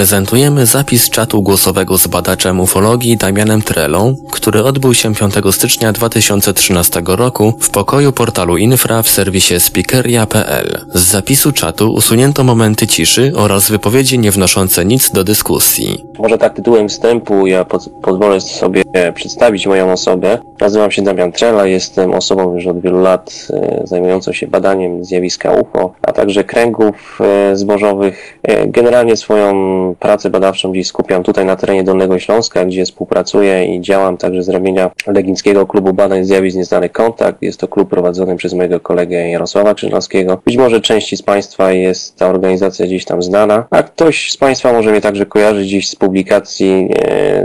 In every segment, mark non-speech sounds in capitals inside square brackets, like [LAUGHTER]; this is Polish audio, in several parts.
Prezentujemy zapis czatu głosowego z badaczem ufologii Damianem Trelą, który odbył się 5 stycznia 2013 roku w pokoju portalu Infra w serwisie speakeria.pl. Z zapisu czatu usunięto momenty ciszy oraz wypowiedzi nie wnoszące nic do dyskusji. Może tak tytułem wstępu ja pozwolę sobie przedstawić moją osobę. Nazywam się Damian Trela, jestem osobą już od wielu lat e, zajmującą się badaniem zjawiska UFO, a także kręgów e, zbożowych. E, generalnie swoją pracę badawczą gdzieś skupiam tutaj na terenie Dolnego Śląska, gdzie współpracuję i działam także z ramienia Legińskiego Klubu Badań Zjawisk Nieznanych Kontakt. Jest to klub prowadzony przez mojego kolegę Jarosława Krzyżanowskiego. Być może części z Państwa jest ta organizacja gdzieś tam znana, a ktoś z Państwa może mnie także kojarzyć gdzieś z publikacji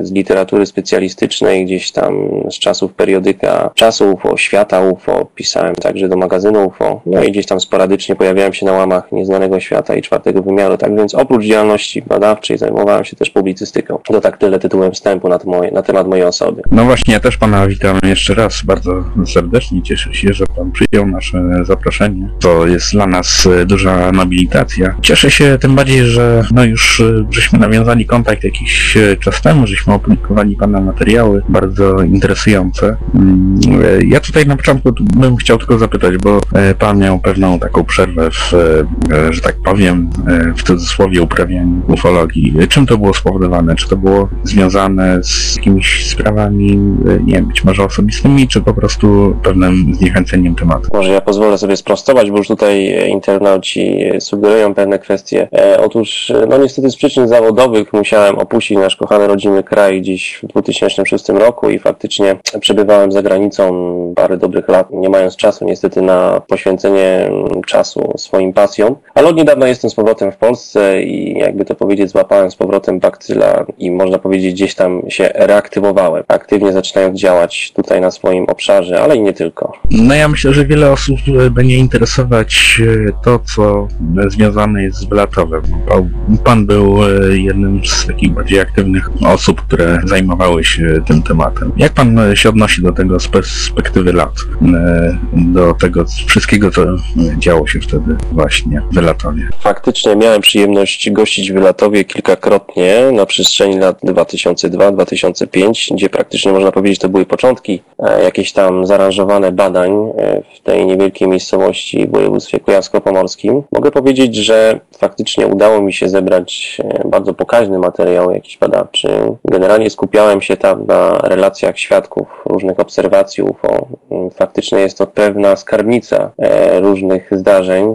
z literatury specjalistycznej, gdzieś tam z czasów periodyka czasu UFO, świata UFO, pisałem także do magazynu UFO, no i gdzieś tam sporadycznie pojawiałem się na łamach Nieznanego Świata i Czwartego Wymiaru, tak więc oprócz działalności badawczej zajmowałem się też publicystyką. To tak tyle tytułem wstępu na, moje, na temat mojej osoby. No właśnie, ja też Pana witam jeszcze raz bardzo serdecznie. Cieszę się, że Pan przyjął nasze zaproszenie. To jest dla nas e, duża nobilitacja. Cieszę się tym bardziej, że no już e, żeśmy nawiązali kontakt jakiś e, czas temu, żeśmy opublikowali Pana materiały bardzo interesujące. Mm, ja tutaj na początku bym chciał tylko zapytać, bo Pan miał pewną taką przerwę w, że tak powiem, w cudzysłowie uprawianiu ufologii. Czym to było spowodowane? Czy to było związane z jakimiś sprawami, nie wiem, być może osobistymi, czy po prostu pewnym zniechęceniem tematu? Może ja pozwolę sobie sprostować, bo już tutaj internauci sugerują pewne kwestie. E, otóż, no niestety z przyczyn zawodowych musiałem opuścić nasz kochany rodzimy kraj gdzieś w 2006 roku i faktycznie przebywałem za granicą parę dobrych lat, nie mając czasu niestety na poświęcenie czasu swoim pasjom. Ale od niedawna jestem z powrotem w Polsce i jakby to powiedzieć, złapałem z powrotem bakcyla i można powiedzieć gdzieś tam się reaktywowałem, aktywnie zaczynając działać tutaj na swoim obszarze, ale i nie tylko. No ja myślę, że wiele osób będzie interesować e, to, co związane jest z Wylatowem. Pan był e, jednym z takich bardziej aktywnych osób, które zajmowały się tym tematem. Jak pan się odnosi do tego z perspektywy lat? E, do tego wszystkiego, co działo się wtedy właśnie w Wylatowie? Faktycznie miałem przyjemność gościć w Wylatowie kilkakrotnie na przestrzeni lat 2002-2005, gdzie praktycznie można powiedzieć to były początki jakieś tam zaaranżowane badań w tej niewielkiej miejscowości w województwie kujawsko-pomorskim. Mogę powiedzieć, że faktycznie udało mi się zebrać e, bardzo pokaźny materiał jakiś badawczy. Generalnie skupiałem się tam na relacjach świadków różnych obserwacji UFO. Faktycznie jest to pewna skarbnica e, różnych zdarzeń.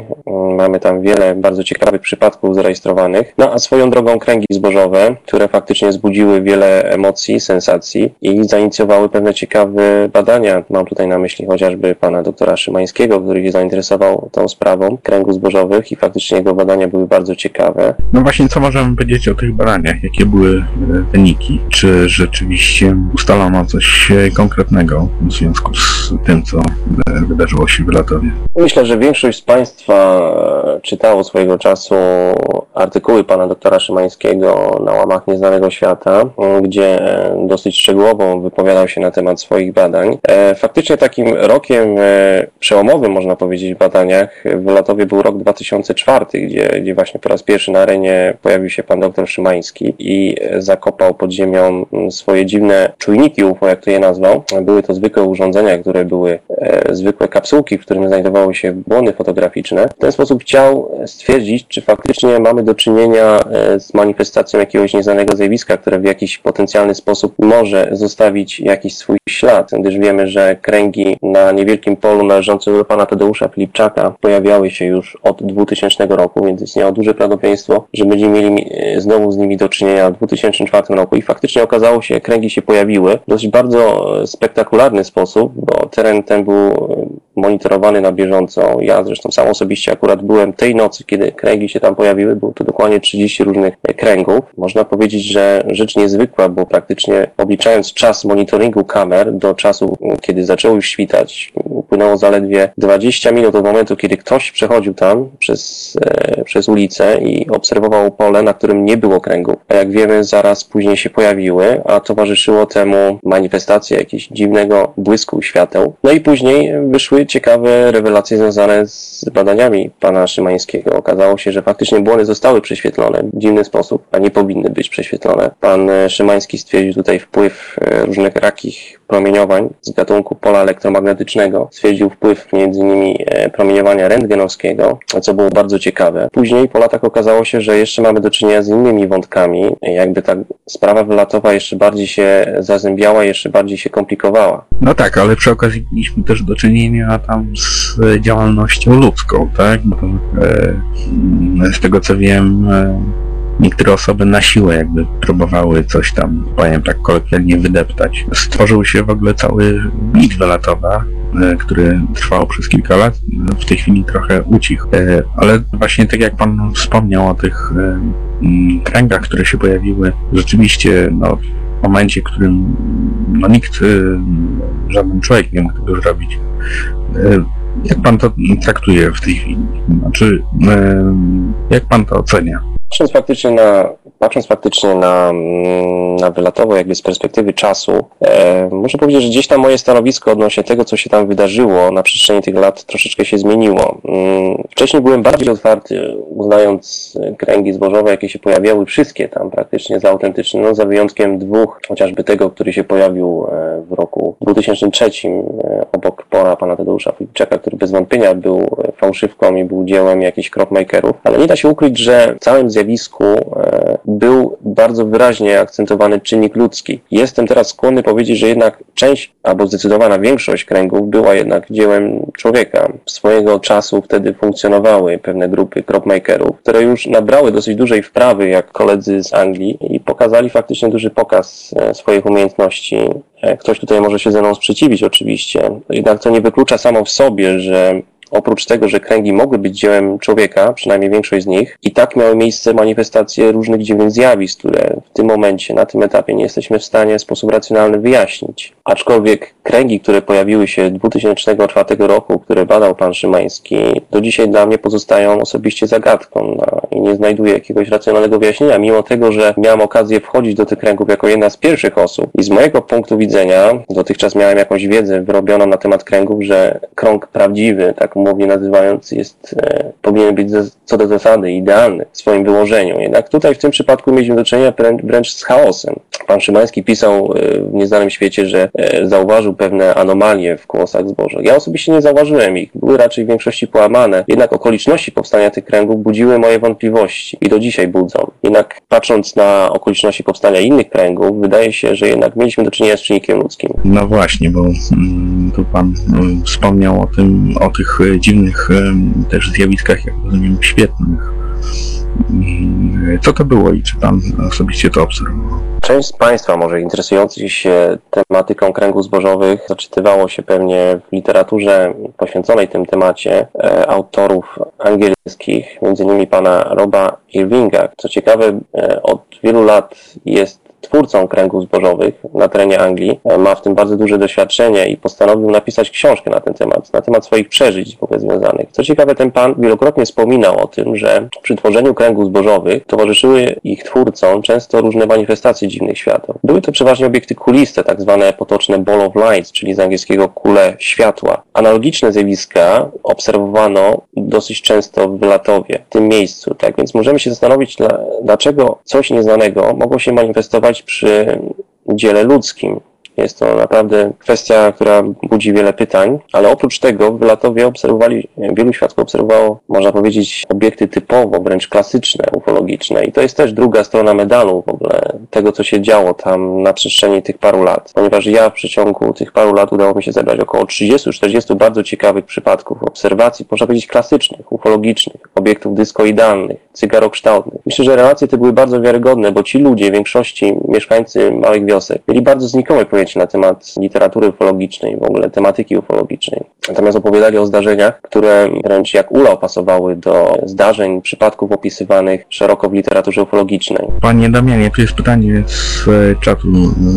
Mamy tam wiele bardzo ciekawych przypadków zarejestrowanych. No a swoją drogą kręgi zbożowe, które faktycznie wzbudziły wiele emocji, sensacji i zainicjowały pewne ciekawe badania. Mam tutaj na myśli chociażby pana doktora Szymańskiego, który się zainteresował tą sprawą kręgów zbożowych i faktycznie jego badania były bardzo ciekawe. No właśnie, co możemy powiedzieć o tych badaniach? Jakie były e, wyniki? Czy rzeczywiście ustalono coś e, konkretnego w związku z tym, co e, wydarzyło się w Latowie? Myślę, że większość z Państwa czytało swojego czasu artykuły pana doktora Szymańskiego na łamach Nieznanego Świata, gdzie dosyć szczegółowo wypowiadał się na temat swoich badań. Faktycznie takim rokiem przełomowym, można powiedzieć, w badaniach w Latowie był rok 2004, gdzie, gdzie właśnie po raz pierwszy na arenie pojawił się pan doktor Szymański i zakopał pod ziemią swoje dziwne czujniki UFO, jak to je nazwał. Były to zwykłe urządzenia, które były e, zwykłe kapsułki, w których znajdowały się błony fotograficzne. W ten sposób chciał stwierdzić, czy faktycznie mamy do czynienia e, z manifestacją jakiegoś nieznanego zjawiska, które w jakiś potencjalny sposób może zostawić jakiś swój ślad, gdyż wiemy, że kręgi na niewielkim polu należącym do pana Tadeusza Filipczaka pojawiały się już od 2000 roku, więc istniało duże prawdopodobieństwo, że będziemy mieli e, znowu z nimi do czynienia w 2004 roku i faktycznie okazało się, kręgi się pojawiły w dość bardzo e, spektakularny sposób, bo teren ten był e, monitorowany na bieżąco. Ja zresztą sam osobiście akurat byłem tej nocy, kiedy kręgi się tam pojawiły, było to dokładnie 30 różnych kręgów. Można powiedzieć, że rzecz niezwykła, bo praktycznie obliczając czas monitoringu kamer do czasu, kiedy zaczęło już świtać, upłynęło zaledwie 20 minut od momentu, kiedy ktoś przechodził tam przez, e, przez ulicę i obserwował pole, na którym nie było kręgów. A jak wiemy, zaraz później się pojawiły, a towarzyszyło temu manifestacja jakiegoś dziwnego błysku świateł. No i później wyszły ciekawe rewelacje związane z badaniami pana Szymańskiego. Okazało się, że faktycznie błony zostały prześwietlone dziwny sposób, a nie powinny być prześwietlone. Pan e, Szymański stwierdził tutaj wpływ e, różnych rakich promieniowań z gatunku pola elektromagnetycznego. Stwierdził wpływ m.in. e, promieniowania rentgenowskiego, co było bardzo ciekawe. Później po latach okazało się, że jeszcze mamy do czynienia z innymi wątkami. Jakby ta sprawa wylatowa jeszcze bardziej się zazębiała, jeszcze bardziej się komplikowała. No tak, ale przy okazji mieliśmy też do czynienia tam z działalnością ludzką, tak? Bo e, z tego co wiem, e, niektóre osoby na siłę jakby próbowały coś tam, powiem tak kolokwialnie, wydeptać. Stworzył się w ogóle cały mit wylatowa, e, który trwał przez kilka lat. W tej chwili trochę ucichł. E, Ale właśnie tak jak pan wspomniał o tych e, mm, kręgach, które się pojawiły, rzeczywiście no, w momencie, w którym no, nikt, żaden człowiek nie mógł tego zrobić. Jak pan to traktuje w tej chwili? Znaczy, jak pan to ocenia? Patrząc faktycznie na, patrząc faktycznie na, mm, na wylatowo jakby z perspektywy czasu, e, muszę powiedzieć, że gdzieś tam moje stanowisko odnośnie tego, co się tam wydarzyło na przestrzeni tych lat troszeczkę się zmieniło. Mm, Wcześniej byłem bardziej otwarty, uznając kręgi zbożowe, jakie się pojawiały, wszystkie tam praktycznie za autentyczne, no za wyjątkiem dwóch, chociażby tego, który się pojawił e, w roku 2003 e, obok pora pana Tadeusza Filipczaka, który bez wątpienia był e, fałszywką i był dziełem jakichś cropmakerów, ale nie da się ukryć, że w całym zjawisku był bardzo wyraźnie akcentowany czynnik ludzki. Jestem teraz skłonny powiedzieć, że jednak część, albo zdecydowana większość kręgów była jednak dziełem człowieka. Swojego czasu wtedy funkcjonowały pewne grupy cropmakerów, które już nabrały dosyć dużej wprawy, jak koledzy z Anglii i pokazali faktycznie duży pokaz e, swoich umiejętności. E, Ktoś tutaj może się ze mną sprzeciwić oczywiście, jednak to nie wyklucza samo w sobie, że oprócz tego, że kręgi mogły być dziełem człowieka, przynajmniej większość z nich, i tak miały miejsce manifestacje różnych dziwnych zjawisk, które w tym momencie, na tym etapie nie jesteśmy w stanie w sposób racjonalny wyjaśnić. Aczkolwiek kręgi, które pojawiły się 2004 roku, które badał pan Szymański, do dzisiaj dla mnie pozostają osobiście zagadką no, i nie znajduję jakiegoś racjonalnego wyjaśnienia, mimo tego, że miałem okazję wchodzić do tych kręgów jako jedna z pierwszych osób i z mojego punktu widzenia, dotychczas miałem jakąś wiedzę wyrobioną na temat kręgów, że krąg prawdziwy, tak umownie nazywając, jest, e, powinien być ze- co do zasady idealny w swoim wyłożeniu. Jednak tutaj w tym przypadku mieliśmy do czynienia wręcz, z chaosem. Pan Szymański pisał e, w Nieznanym Świecie, że e, zauważył pewne anomalie w kłosach zboża. Ja osobiście nie zauważyłem ich. Były raczej w większości połamane. Jednak okoliczności powstania tych kręgów budziły moje wątpliwości i do dzisiaj budzą. Jednak patrząc na okoliczności powstania innych kręgów, wydaje się, że jednak mieliśmy do czynienia z czynnikiem ludzkim. No właśnie, bo mm, tu pan mm, wspomniał o tym, o tych e, dziwnych em, też zjawiskach, jak rozumiem, świetnych. Mm, Co to było i czy pan osobiście to obserwował? Część z Państwa, może interesujących się tematyką kręgów zbożowych, zaczytywało się pewnie w literaturze poświęconej tym temacie e, autorów angielskich, m.in. pana Roba Irvinga. Co ciekawe, e, od wielu lat jest twórcą kręgów zbożowych na terenie Anglii. E, Ma w tym bardzo duże doświadczenie i postanowił napisać książkę na ten temat, na temat swoich przeżyć w ogóle związanych. Co ciekawe, ten pan wielokrotnie wspominał o tym, że przy tworzeniu kręgów zbożowych towarzyszyły ich twórcom często różne manifestacje dziwnych świateł. Były to przeważnie obiekty kuliste, tak zwane potoczne ball of lights, czyli z angielskiego kule światła. Analogiczne zjawiska obserwowano dosyć często w Wylatowie, w tym miejscu, tak więc możemy się zastanowić, dla, dlaczego coś nieznanego mogło się manifestować przy dziele ludzkim. Jest to naprawdę kwestia, która budzi wiele pytań, ale oprócz tego w Wylatowie obserwowali, wielu świadków obserwowało, można powiedzieć, obiekty typowo, wręcz klasyczne, ufologiczne i to jest też druga strona medalu w ogóle tego, co się działo tam na przestrzeni tych paru lat. Ponieważ ja w przeciągu tych paru lat udało mi się zebrać około 30-40 bardzo ciekawych przypadków obserwacji, można powiedzieć klasycznych, ufologicznych, obiektów dyskoidalnych, cygarokształtnych, Myślę, że relacje te były bardzo wiarygodne, bo ci ludzie, większości mieszkańcy małych wiosek, mieli bardzo znikome pojęcie na temat literatury ufologicznej, w ogóle tematyki ufologicznej. Natomiast opowiadali o zdarzeniach, które wręcz jak ula pasowały do zdarzeń, przypadków opisywanych szeroko w literaturze ufologicznej. Panie Damianie, tu jest pytanie z e, czatu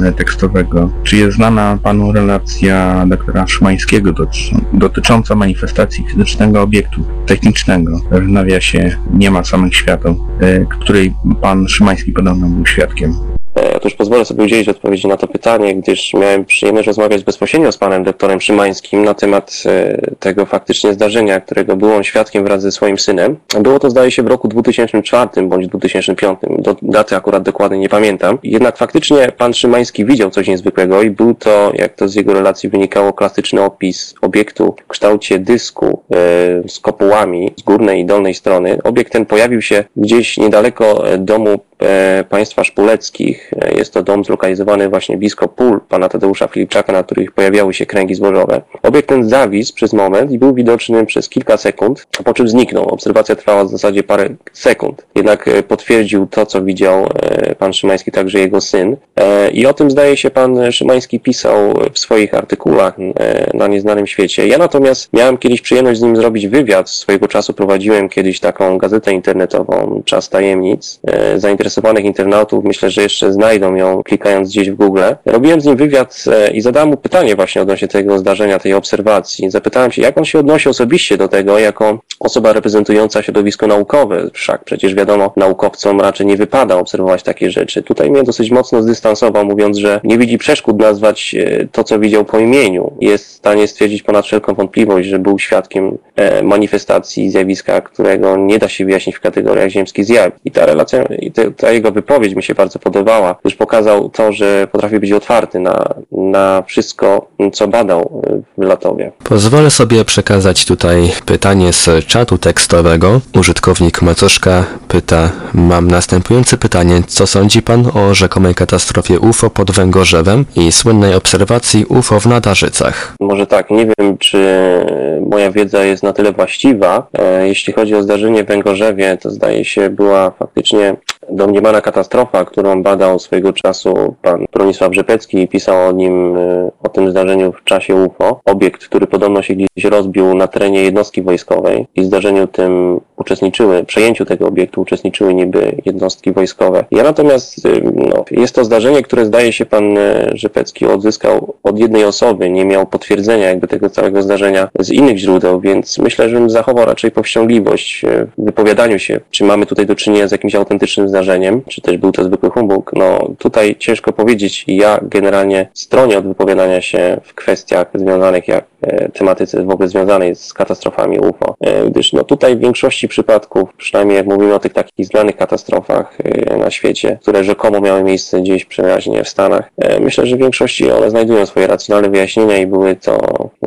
e, tekstowego. Czy jest znana panu relacja doktora Szymańskiego dotycz- dotycząca manifestacji fizycznego obiektu technicznego, w nawiasie nie ma samych świateł, e, której pan Szymański podobno był świadkiem? E, Otóż pozwolę sobie udzielić odpowiedzi na to pytanie, gdyż miałem przyjemność rozmawiać bezpośrednio z panem doktorem Szymańskim na temat e, tego faktycznie zdarzenia, którego był on świadkiem wraz ze swoim synem. Było to zdaje się w roku 2004 bądź 2005, do, daty akurat dokładnie nie pamiętam. Jednak faktycznie pan Szymański widział coś niezwykłego i był to, jak to z jego relacji wynikało, klasyczny opis obiektu w kształcie dysku e, z kopułami z górnej i dolnej strony. Obiekt ten pojawił się gdzieś niedaleko domu państwa szpuleckich. E, Jest to dom zlokalizowany właśnie blisko pól pana Tadeusza Filipczaka, na których pojawiały się kręgi zbożowe. Obiekt ten zawisł przez moment i był widoczny przez kilka sekund, po czym zniknął. Obserwacja trwała w zasadzie parę sekund. Jednak e, potwierdził to, co widział e, pan Szymański, także jego syn. E, I o tym zdaje się pan Szymański pisał w swoich artykułach e, na Nieznanym Świecie. Ja natomiast miałem kiedyś przyjemność z nim zrobić wywiad. Swojego czasu prowadziłem kiedyś taką gazetę internetową, Czas Tajemnic. E, Zainteresowanych internautów myślę, że jeszcze znajdą ją klikając gdzieś w Google. Robiłem z nim wywiad e, i zadałem mu pytanie właśnie odnośnie tego zdarzenia, tej obserwacji. Zapytałem się, jak on się odnosi osobiście do tego, jako osoba reprezentująca środowisko naukowe. Wszak przecież wiadomo, naukowcom raczej nie wypada obserwować takie rzeczy. Tutaj mnie dosyć mocno zdystansował, mówiąc, że nie widzi przeszkód nazwać e, to, co widział po imieniu. Jest w stanie stwierdzić ponad wszelką wątpliwość, że był świadkiem e, manifestacji zjawiska, którego nie da się wyjaśnić w kategoriach ziemskich zjawisk. I ta relacja, i te, ta jego wypowiedź mi się bardzo podobała, gdyż pokazał to, że potrafi być otwarty na, na wszystko, co badał e, w Latowie. Pozwolę sobie przekazać tutaj pytanie z czatu tekstowego. Użytkownik Macoszka pyta, mam następujące pytanie, co sądzi pan o rzekomej katastrofie UFO pod Węgorzewem i słynnej obserwacji UFO w Nadarzycach? Może tak, nie wiem, czy moja wiedza jest na tyle właściwa. E, Jeśli chodzi o zdarzenie w Węgorzewie, to zdaje się była faktycznie domniemana katastrofa, którą badał swojego czasu pan Bronisław Rzepecki i pisał o nim, e, o tym zdarzeniu w czasie UFO. Obiekt, który podobno się gdzieś rozbił na terenie jednostki wojskowej i zdarzeniu tym uczestniczyły, przejęciu tego obiektu uczestniczyły niby jednostki wojskowe. Ja natomiast, y, no, jest to zdarzenie, które zdaje się pan e, Rzepecki odzyskał od jednej osoby, nie miał potwierdzenia jakby tego całego zdarzenia z innych źródeł, więc myślę, że bym zachował raczej powściągliwość e, w wypowiadaniu się, czy mamy tutaj do czynienia z jakimś autentycznym zdarzeniem, czy też był to zwykły humbug. No tutaj ciężko powiedzieć. Ja generalnie stronię od wypowiadania się w kwestiach związanych jak tematyce w ogóle związanej z katastrofami UFO, e, gdyż no tutaj w większości przypadków, przynajmniej jak mówimy o tych takich znanych katastrofach e, na świecie, które rzekomo miały miejsce gdzieś przeważnie w Stanach, e, myślę, że w większości one znajdują swoje racjonalne wyjaśnienia i były to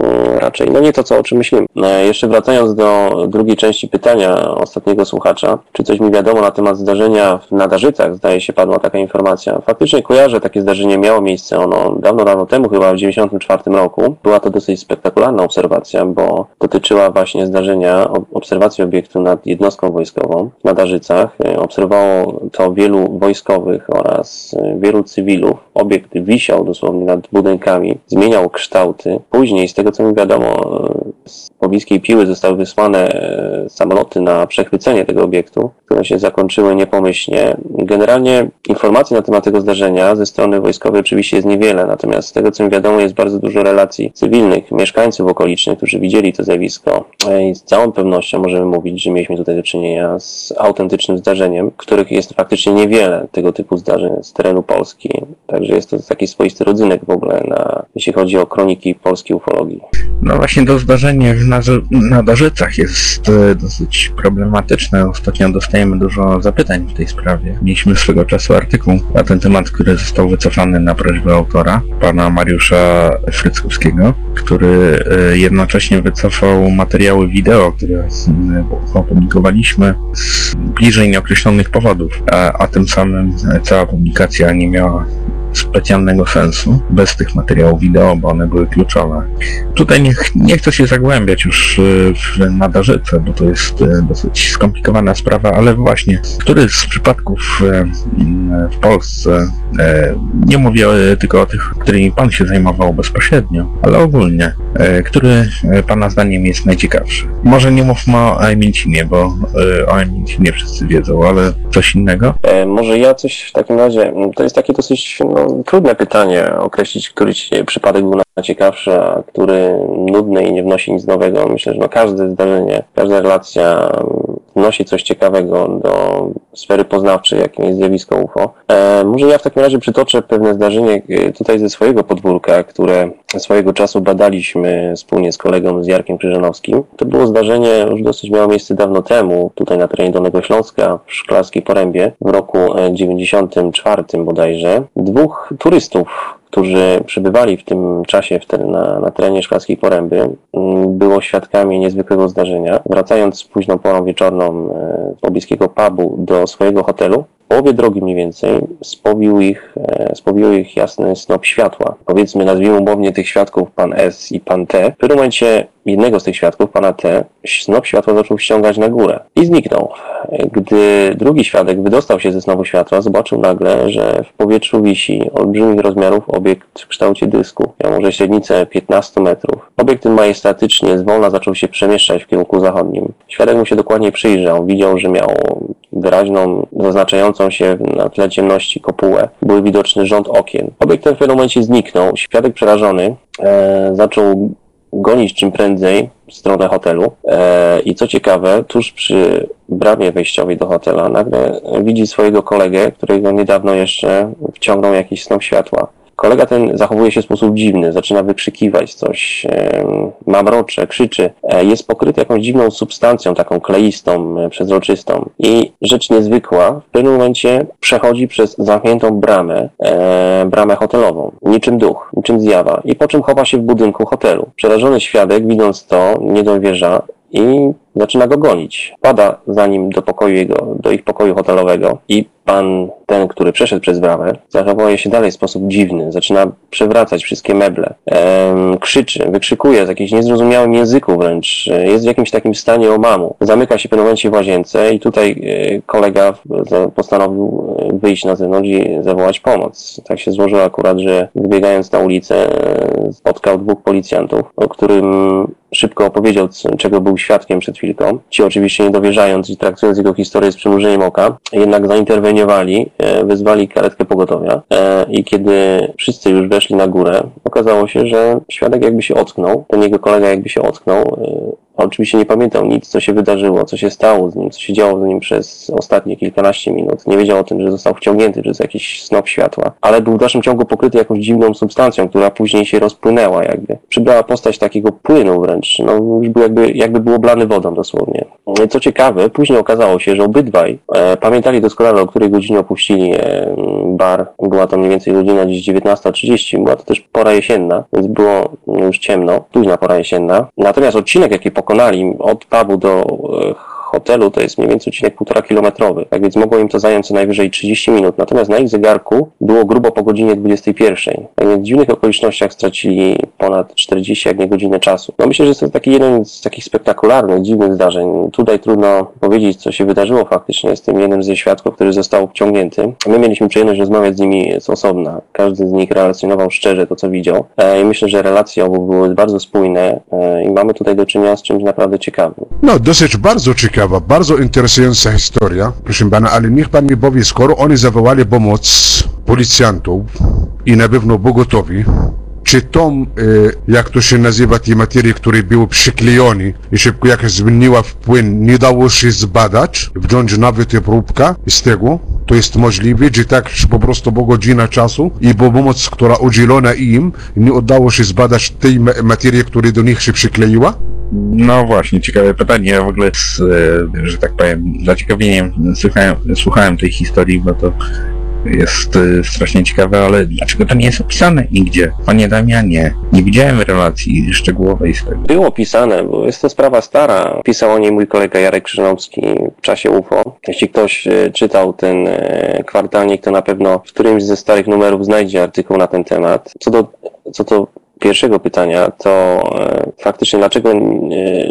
mm, raczej, no nie to, co o czym myślimy. E, Jeszcze wracając do drugiej części pytania ostatniego słuchacza, czy coś mi wiadomo na temat zdarzenia w Nadarzycach, zdaje się padła taka informacja. Faktycznie kojarzę, takie zdarzenie miało miejsce, ono dawno, dawno temu, chyba w 1994 roku. Była to dosyć spektakularna obserwacja, bo dotyczyła właśnie zdarzenia, ob- obserwacji obiektu nad jednostką wojskową w Nadarzycach. E, Obserwowało to wielu wojskowych oraz e, wielu cywilów. Obiekt wisiał dosłownie nad budynkami, zmieniał kształty. Później, z tego co mi wiadomo, e, z pobliskiej piły zostały wysłane e, samoloty na przechwycenie tego obiektu, które się zakończyły niepomyślnie. Generalnie informacji na temat tego zdarzenia ze strony wojskowej oczywiście jest niewiele, natomiast z tego co mi wiadomo jest bardzo dużo relacji cywilnych, mieszkańców okolicznych, którzy widzieli to zjawisko E, i z całą pewnością możemy mówić, że mieliśmy tutaj do czynienia z autentycznym zdarzeniem, których jest faktycznie niewiele tego typu zdarzeń z terenu Polski. Także jest to taki swoisty rodzynek w ogóle, na, jeśli chodzi o kroniki polskiej ufologii. No właśnie to w Narzy- Nadarzycach jest e, dosyć problematyczne. Ostatnio dostajemy dużo zapytań w tej sprawie. Mieliśmy swego czasu artykuł na ten temat, który został wycofany na prośbę autora, pana Mariusza Fryckowskiego, który e, jednocześnie wycofał materiały wideo, które m, opublikowaliśmy z bliżej nieokreślonych powodów, a, a tym samym e, cała publikacja nie miała specjalnego sensu, bez tych materiałów wideo, bo one były kluczowe. Tutaj nie, nie chcę się zagłębiać już y, w nadarzyce, bo to jest y, dosyć skomplikowana sprawa, ale właśnie, który z przypadków y, w Polsce, nie mówię tylko o tych, którymi Pan się zajmował bezpośrednio, ale ogólnie, który Pana zdaniem jest najciekawszy? Może nie mówmy o Emincinie, bo o Emincinie wszyscy wiedzą, ale coś innego? E, Może ja coś w takim razie, to jest takie dosyć no, trudne pytanie, określić, który przypadek był najciekawszy, a który nudny i nie wnosi nic nowego. Myślę, że no, każde zdarzenie, każda relacja wnosi coś ciekawego do sfery poznawczej, jakim jest zjawisko UFO. E, może ja w takim razie przytoczę pewne zdarzenie e, tutaj ze swojego podwórka, które swojego czasu badaliśmy wspólnie z kolegą z Jarkiem Krzyżanowskim. To było zdarzenie, już dosyć miało miejsce dawno temu, tutaj na terenie Dolnego Śląska, w Szklarskiej Porębie, w roku e, 94 bodajże. Dwóch turystów którzy przebywali w tym czasie w ten, na, na terenie Szklarskiej Poręby, mm, było świadkami niezwykłego zdarzenia. Wracając późną porą wieczorną e, z pobliskiego pubu do swojego hotelu, połowie drogi mniej więcej spobił ich, e, spobił ich jasny snop światła. Powiedzmy, nazwijmy umownie tych świadków pan S i pan T. W pewnym momencie jednego z tych świadków, pana T, snop światła zaczął ściągać na górę i zniknął. Gdy drugi świadek wydostał się ze snopu światła, zobaczył nagle, że w powietrzu wisi olbrzymich rozmiarów obiekt w kształcie dysku. Miał może średnicę 15 metrów. Obiekt ten majestatycznie, zwolna zaczął się przemieszczać w kierunku zachodnim. Świadek mu się dokładnie przyjrzał. Widział, że miał wyraźną, zaznaczającą się na tle ciemności kopułę. Był widoczny rząd okien. Obiekt ten w pewnym momencie zniknął. Świadek przerażony e, zaczął gonić czym prędzej w stronę hotelu. E, I co ciekawe, tuż przy bramie wejściowej do hotela nagle widzi swojego kolegę, którego niedawno jeszcze wciągnął jakiś snop światła. Kolega ten zachowuje się w sposób dziwny, zaczyna wykrzykiwać coś, mamrocze, krzyczy. E, Jest pokryty jakąś dziwną substancją, taką kleistą, e, przezroczystą. I rzecz niezwykła, w pewnym momencie przechodzi przez zamkniętą bramę, e, bramę hotelową, niczym duch, niczym zjawa. I po czym chowa się w budynku hotelu. Przerażony świadek, widząc to, nie dowierza i zaczyna go gonić. Pada za nim do pokoju jego, do ich pokoju hotelowego i pan ten, który przeszedł przez bramę, zachowuje się dalej w sposób dziwny. Zaczyna przewracać wszystkie meble. Em, krzyczy, wykrzykuje z jakimś niezrozumiałym języku wręcz. E, Jest w jakimś takim stanie omamu. Zamyka się w pewnym momencie w łazience i tutaj e, kolega postanowił e, wyjść na zewnątrz i zawołać pomoc. Tak się złożyło akurat, że wybiegając na ulicę spotkał dwóch policjantów, o którym szybko opowiedział, czego był świadkiem przed chwilką. Ci oczywiście nie dowierzając i traktując jego historię z przymrużeniem oka, jednak zainterweniowali, e, wezwali karetkę pogotowia e, i kiedy wszyscy już weszli na górę, okazało się, że świadek jakby się ocknął, ten jego kolega jakby się ocknął, a Oczywiście nie pamiętał nic, co się wydarzyło, co się stało z nim, co się działo z nim przez ostatnie kilkanaście minut. Nie wiedział o tym, że został wciągnięty przez jakiś snop światła, ale był w dalszym ciągu pokryty jakąś dziwną substancją, która później się rozpłynęła jakby. Przybrała postać takiego płynu wręcz, no już był jakby, jakby był oblany wodą dosłownie. Co ciekawe, później okazało się, że obydwaj e, pamiętali doskonale, o której godzinie opuścili e, bar. Była to mniej więcej godzina gdzieś 19.30, była to też pora jesienna, więc było już ciemno, późna pora jesienna. Natomiast odcinek, jaki pokonali od pubu do e, hotelu, to jest mniej więcej odcinek półtora kilometrowy, tak więc mogło im to zająć co najwyżej 30 minut. Natomiast na ich zegarku było grubo po godzinie 21. Tak więc w dziwnych okolicznościach stracili ponad 40, jak nie godzinę czasu. No myślę, że jest to taki jeden z takich spektakularnych, dziwnych zdarzeń. Tutaj trudno powiedzieć, co się wydarzyło faktycznie z tym jednym ze świadków, który został wciągnięty. My mieliśmy przyjemność rozmawiać z nimi z osobna. Każdy z nich relacjonował szczerze to, co widział. E, I myślę, że relacje obu były bardzo spójne e, i mamy tutaj do czynienia z czymś naprawdę ciekawym. No, dosyć bardzo ciekawa, bardzo interesująca historia. Proszę pana, ale niech pan mi powie, skoro oni zawołali pomoc policjantów i na pewno był gotowi, czy tą, e, jak to się nazywa, tej materii, który był przyklejony i szybko jak zmieniła w płyn, nie dało się zbadać, wziąć nawet próbka z tego? To jest możliwe, że tak że po prostu po godzina czasu i po pomoc, która udzielona im, nie udało się zbadać tej ma- materii, która do nich się przykleiła? No właśnie, ciekawe pytanie. Ja w ogóle, z, e, że tak powiem, zaciekawieniem słuchałem, słuchałem tej historii, bo to jest y, strasznie ciekawe, ale dlaczego to nie jest opisane nigdzie? Panie Damianie, nie widziałem relacji szczegółowej z tego. Było pisane, bo jest to sprawa stara. Pisał o niej mój kolega Jarek Krzyżanowski w czasie UFO. Jeśli ktoś e, czytał ten e, kwartalnik, to na pewno w którymś ze starych numerów znajdzie artykuł na ten temat. Co do, co do pierwszego pytania, to e, faktycznie dlaczego e,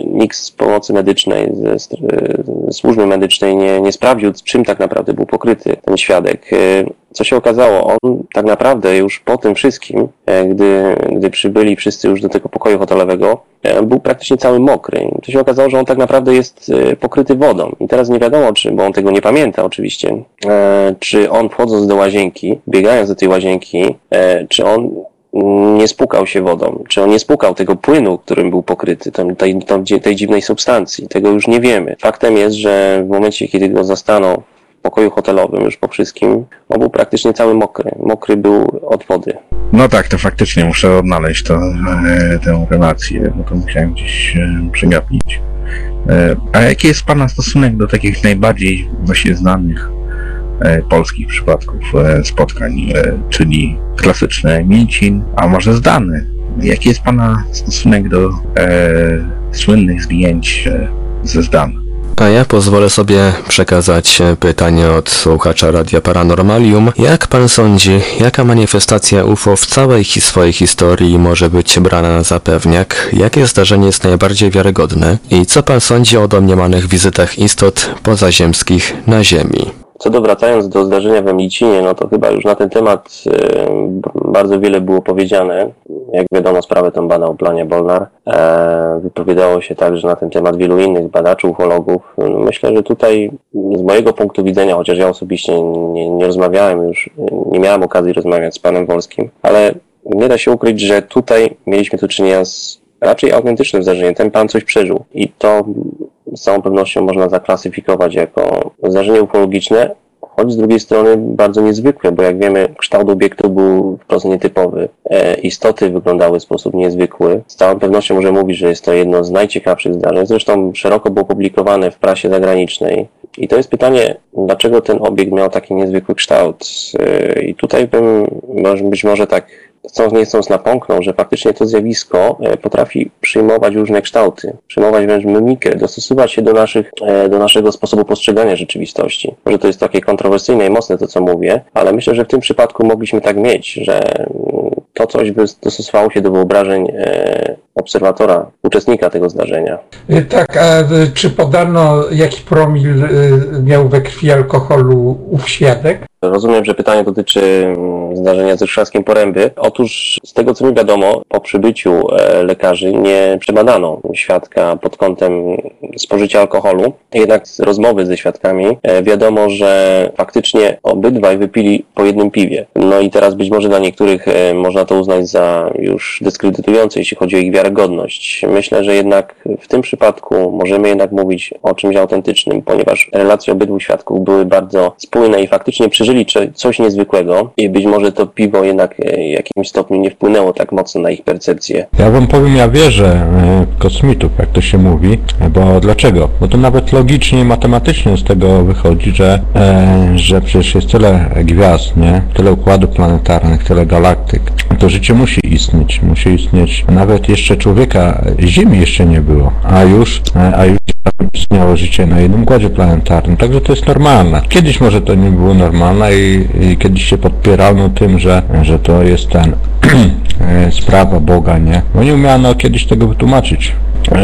nikt z pomocy medycznej, ze e, służby medycznej nie, nie sprawdził, czym tak naprawdę był pokryty ten świadek. Co się okazało, on tak naprawdę już po tym wszystkim, gdy, gdy przybyli wszyscy już do tego pokoju hotelowego, był praktycznie cały mokry. To się okazało, że on tak naprawdę jest pokryty wodą. I teraz nie wiadomo, czy, bo on tego nie pamięta oczywiście, czy on wchodząc do łazienki, biegając do tej łazienki, czy on nie spłukał się wodą, czy on nie spłukał tego płynu, którym był pokryty, tam, tej, tam, tej dziwnej substancji. Tego już nie wiemy. Faktem jest, że w momencie, kiedy go zastano w pokoju hotelowym już po wszystkim, on był praktycznie cały mokry. Mokry był od wody. No tak, to faktycznie muszę odnaleźć to, e, tę relację, bo to musiałem gdzieś e, przegapić. E, a jaki jest Pana stosunek do takich najbardziej właśnie znanych polskich przypadków e, spotkań, e, czyli klasyczne Mięcin, a może zdany? Jaki jest Pana stosunek do e, słynnych zdjęć e, ze zdan? A ja pozwolę sobie przekazać e, pytanie od słuchacza Radia Paranormalium. Jak pan sądzi, jaka manifestacja UFO w całej swojej historii może być brana za pewniak? Jakie zdarzenie jest najbardziej wiarygodne? I co pan sądzi o domniemanych wizytach istot pozaziemskich na Ziemi? Co do wracając do zdarzenia w Emilcinie, no to chyba już na ten temat b- bardzo wiele było powiedziane. Jak wiadomo, sprawę tą badał Planie Bolnar. E, wypowiadało się także na ten temat wielu innych badaczy, ufologów. Myślę, że tutaj z mojego punktu widzenia, chociaż ja osobiście nie, nie rozmawiałem już, nie miałem okazji rozmawiać z panem Wolskim, ale nie da się ukryć, że tutaj mieliśmy do czynienia z raczej autentycznym zdarzeniem. Ten pan coś przeżył i to z całą pewnością można zaklasyfikować jako zdarzenie ufologiczne, choć z drugiej strony bardzo niezwykłe, bo jak wiemy, kształt obiektu był wprost nietypowy. E, istoty wyglądały w sposób niezwykły. Z całą pewnością możemy mówić, że jest to jedno z najciekawszych zdarzeń. Zresztą szeroko było publikowane w prasie zagranicznej. I to jest pytanie, dlaczego ten obiekt miał taki niezwykły kształt. E, I tutaj bym może- być może tak chcąc nie chcąc napomknął, że faktycznie to zjawisko e, potrafi przyjmować różne kształty, przyjmować wręcz mimikę, dostosować się do, naszych, e, do naszego sposobu postrzegania rzeczywistości. Może to jest takie kontrowersyjne i mocne to, co mówię, ale myślę, że w tym przypadku mogliśmy tak mieć, że mm, to coś by dostosowało się do wyobrażeń e, obserwatora, uczestnika tego zdarzenia. Y, Tak, a y, czy podano jaki promil y, miał we krwi alkoholu ów świadek? Rozumiem, że pytanie dotyczy mm, zdarzenia ze Szklarskiej Poręby. Otóż z tego co mi wiadomo, po przybyciu e, lekarzy nie przebadano świadka pod kątem spożycia alkoholu. Jednak z rozmowy ze świadkami e, wiadomo, że faktycznie obydwaj wypili po jednym piwie. No i teraz być może dla niektórych e, można to uznać za już dyskredytujące, jeśli chodzi o ich wiarygodność. Myślę, że jednak w tym przypadku możemy jednak mówić o czymś autentycznym, ponieważ relacje obydwu świadków były bardzo spójne i faktycznie przeżyli coś niezwykłego i być może to piwo jednak e, w jakimś stopniu nie wpłynęło tak mocno na ich percepcję. Ja wam powiem, ja wierzę e, kosmitów, jak to się mówi, bo dlaczego? Bo to nawet logicznie i matematycznie z tego wychodzi, że, e, że przecież jest tyle gwiazd, nie? Tyle układów planetarnych, tyle galaktyk. To życie musi istnieć, musi istnieć. Nawet jeszcze człowieka, Ziemi jeszcze nie było, a już, e, a już istniało życie na jednym układzie planetarnym, także to jest normalne. Kiedyś może to nie było normalne i, i kiedyś się podpierano tym, że, że to jest ten [CLEARS THROAT] e, sprawa Boga, nie? Bo nie umiano kiedyś tego wytłumaczyć.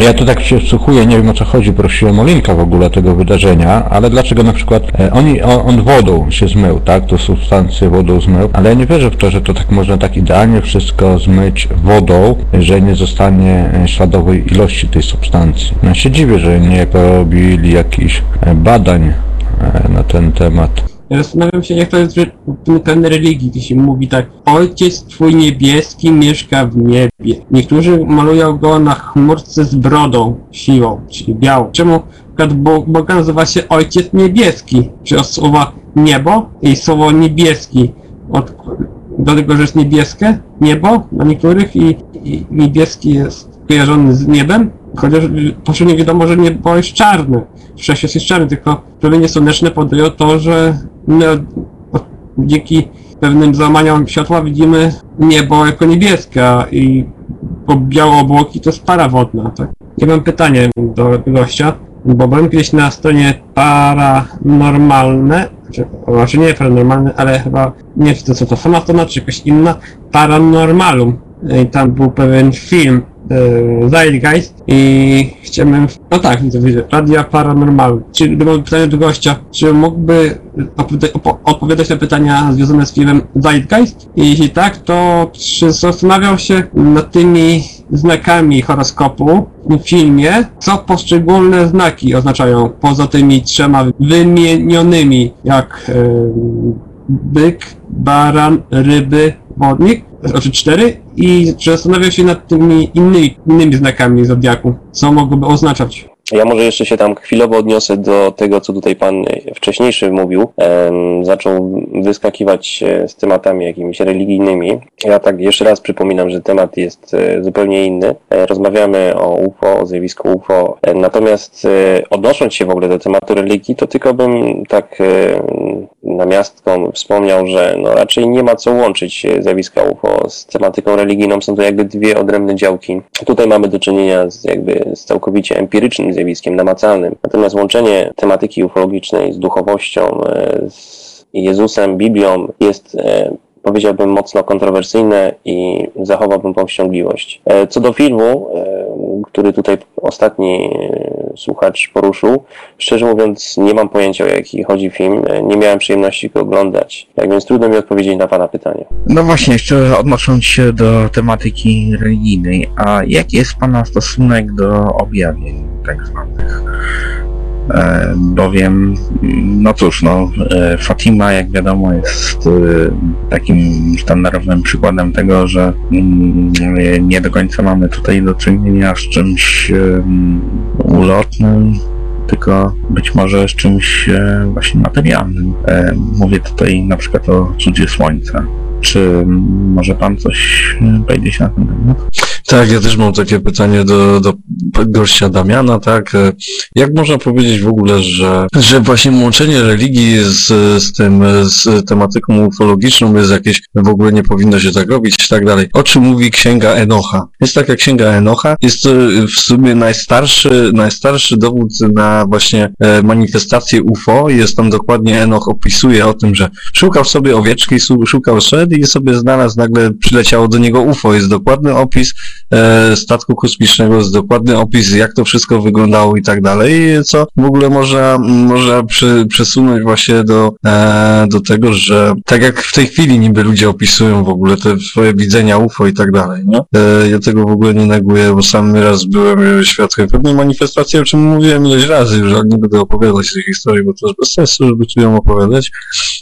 Ja tu tak się wsłuchuję, nie wiem o co chodzi, prosiłem o linka w ogóle tego wydarzenia, ale dlaczego na przykład e, oni, on, on wodą się zmył, tak, to substancje wodą zmył, ale ja nie wierzę w to, że to tak można tak idealnie wszystko zmyć wodą, że nie zostanie e, śladowej ilości tej substancji. Ja się dziwię, że nie porobili jakichś e, badań e, na ten temat. Ja Zastanawiam się, jak to jest ten religii, gdzie się mówi tak Ojciec Twój niebieski mieszka w niebie. Niektórzy malują go na chmurce z brodą siłą, czyli białą. Czemu przykład Bo- Boga nazywa się Ojciec Niebieski? Czy od słowa niebo i słowo niebieski od, do tego, że jest niebieskie niebo dla niektórych i, i niebieski jest kojarzony z niebem, chociaż powszechnie wiadomo, że niebo jest czarne. Wszechświat jest czarny, tylko promienie słoneczne podają to, że od dzięki pewnym załamaniom światła widzimy niebo jako niebieskie i białe obłoki to jest para wodna, tak? Ja mam pytanie do gościa, bo byłem kiedyś na stronie paranormalne, czy, znaczy nie paranormalne, ale chyba nie wiem co to sama strona, czy jakaś inna, paranormalum. I tam był pewien film e, Zeitgeist i chciałbym, no tak, widzę, widzę, Radia Paranormal. Czy, gdy mam pytanie do gościa, czy mógłby odpowiadać, na pytania związane z filmem Zeitgeist? I jeśli tak, to czy zastanawiał się nad tymi znakami horoskopu w filmie, co poszczególne znaki oznaczają, poza tymi trzema wymienionymi, jak e, byk, baran, ryby, wodnik, znaczy cztery i czy zastanawiał się nad tymi innymi, innymi znakami zodiaku, co mogłoby oznaczać. Ja może jeszcze się tam chwilowo odniosę do tego, co tutaj pan wcześniejszy mówił. Zaczął wyskakiwać e, z tematami jakimiś religijnymi. Ja tak jeszcze raz przypominam, że temat jest e, zupełnie inny. E, Rozmawiamy o UFO, o zjawisku UFO. E, Natomiast e, odnosząc się w ogóle do tematu religii, to tylko bym tak e, namiastką wspomniał, że no raczej nie ma co łączyć e, zjawiska UFO z tematyką religijną. Są to jakby dwie odrębne działki. Tutaj mamy do czynienia z jakby z całkowicie empirycznym zjawiskiem, namacalnym. Natomiast łączenie tematyki ufologicznej z duchowością, e, z Jezusem, Biblią jest e, powiedziałbym mocno kontrowersyjne i zachowałbym powściągliwość. E, Co do filmu, e, który tutaj ostatni e, słuchacz poruszył, szczerze mówiąc nie mam pojęcia o jaki chodzi film, nie miałem przyjemności go oglądać, tak więc trudno mi odpowiedzieć na Pana pytanie. No właśnie, jeszcze odnosząc się do tematyki religijnej, a jaki jest Pana stosunek do objawień tak zwanych? E, bowiem, no cóż, no, e, Fatima, jak wiadomo, jest e, takim sztandarowym przykładem tego, że mm, nie do końca mamy tutaj do czynienia z czymś ulotnym, tylko być może z czymś właśnie materialnym. Mówię tutaj na przykład o cudzie słońca. Czy mm, może pan coś powiedzieć na ten temat? Tak, ja też mam takie pytanie do, do gościa Damiana, tak? e, Jak można powiedzieć w ogóle, że, że właśnie łączenie religii z, z tym, z tematyką ufologiczną jest jakieś, w ogóle nie powinno się tak robić i tak dalej. O czym mówi księga Enocha? Jest taka księga Enocha, jest to w sumie najstarszy, najstarszy dowód na właśnie e, manifestację UFO. Jest tam dokładnie Enoch opisuje o tym, że szukał sobie owieczki, szukał szedł i sobie znalazł, nagle przyleciało do niego UFO. Jest dokładny opis statku kosmicznego, jest dokładny opis, jak to wszystko wyglądało i tak dalej, co w ogóle można, przy, przesunąć właśnie do, e, do tego, że tak jak w tej chwili niby ludzie opisują w ogóle te swoje widzenia UFO i tak dalej, nie? E, ja tego w ogóle nie neguję, bo sam raz byłem e, świadkiem pewnej manifestacji, o czym mówiłem ileś razy już, ale nie będę opowiadać tej historii, bo to jest bez sensu, żeby tu ją opowiadać.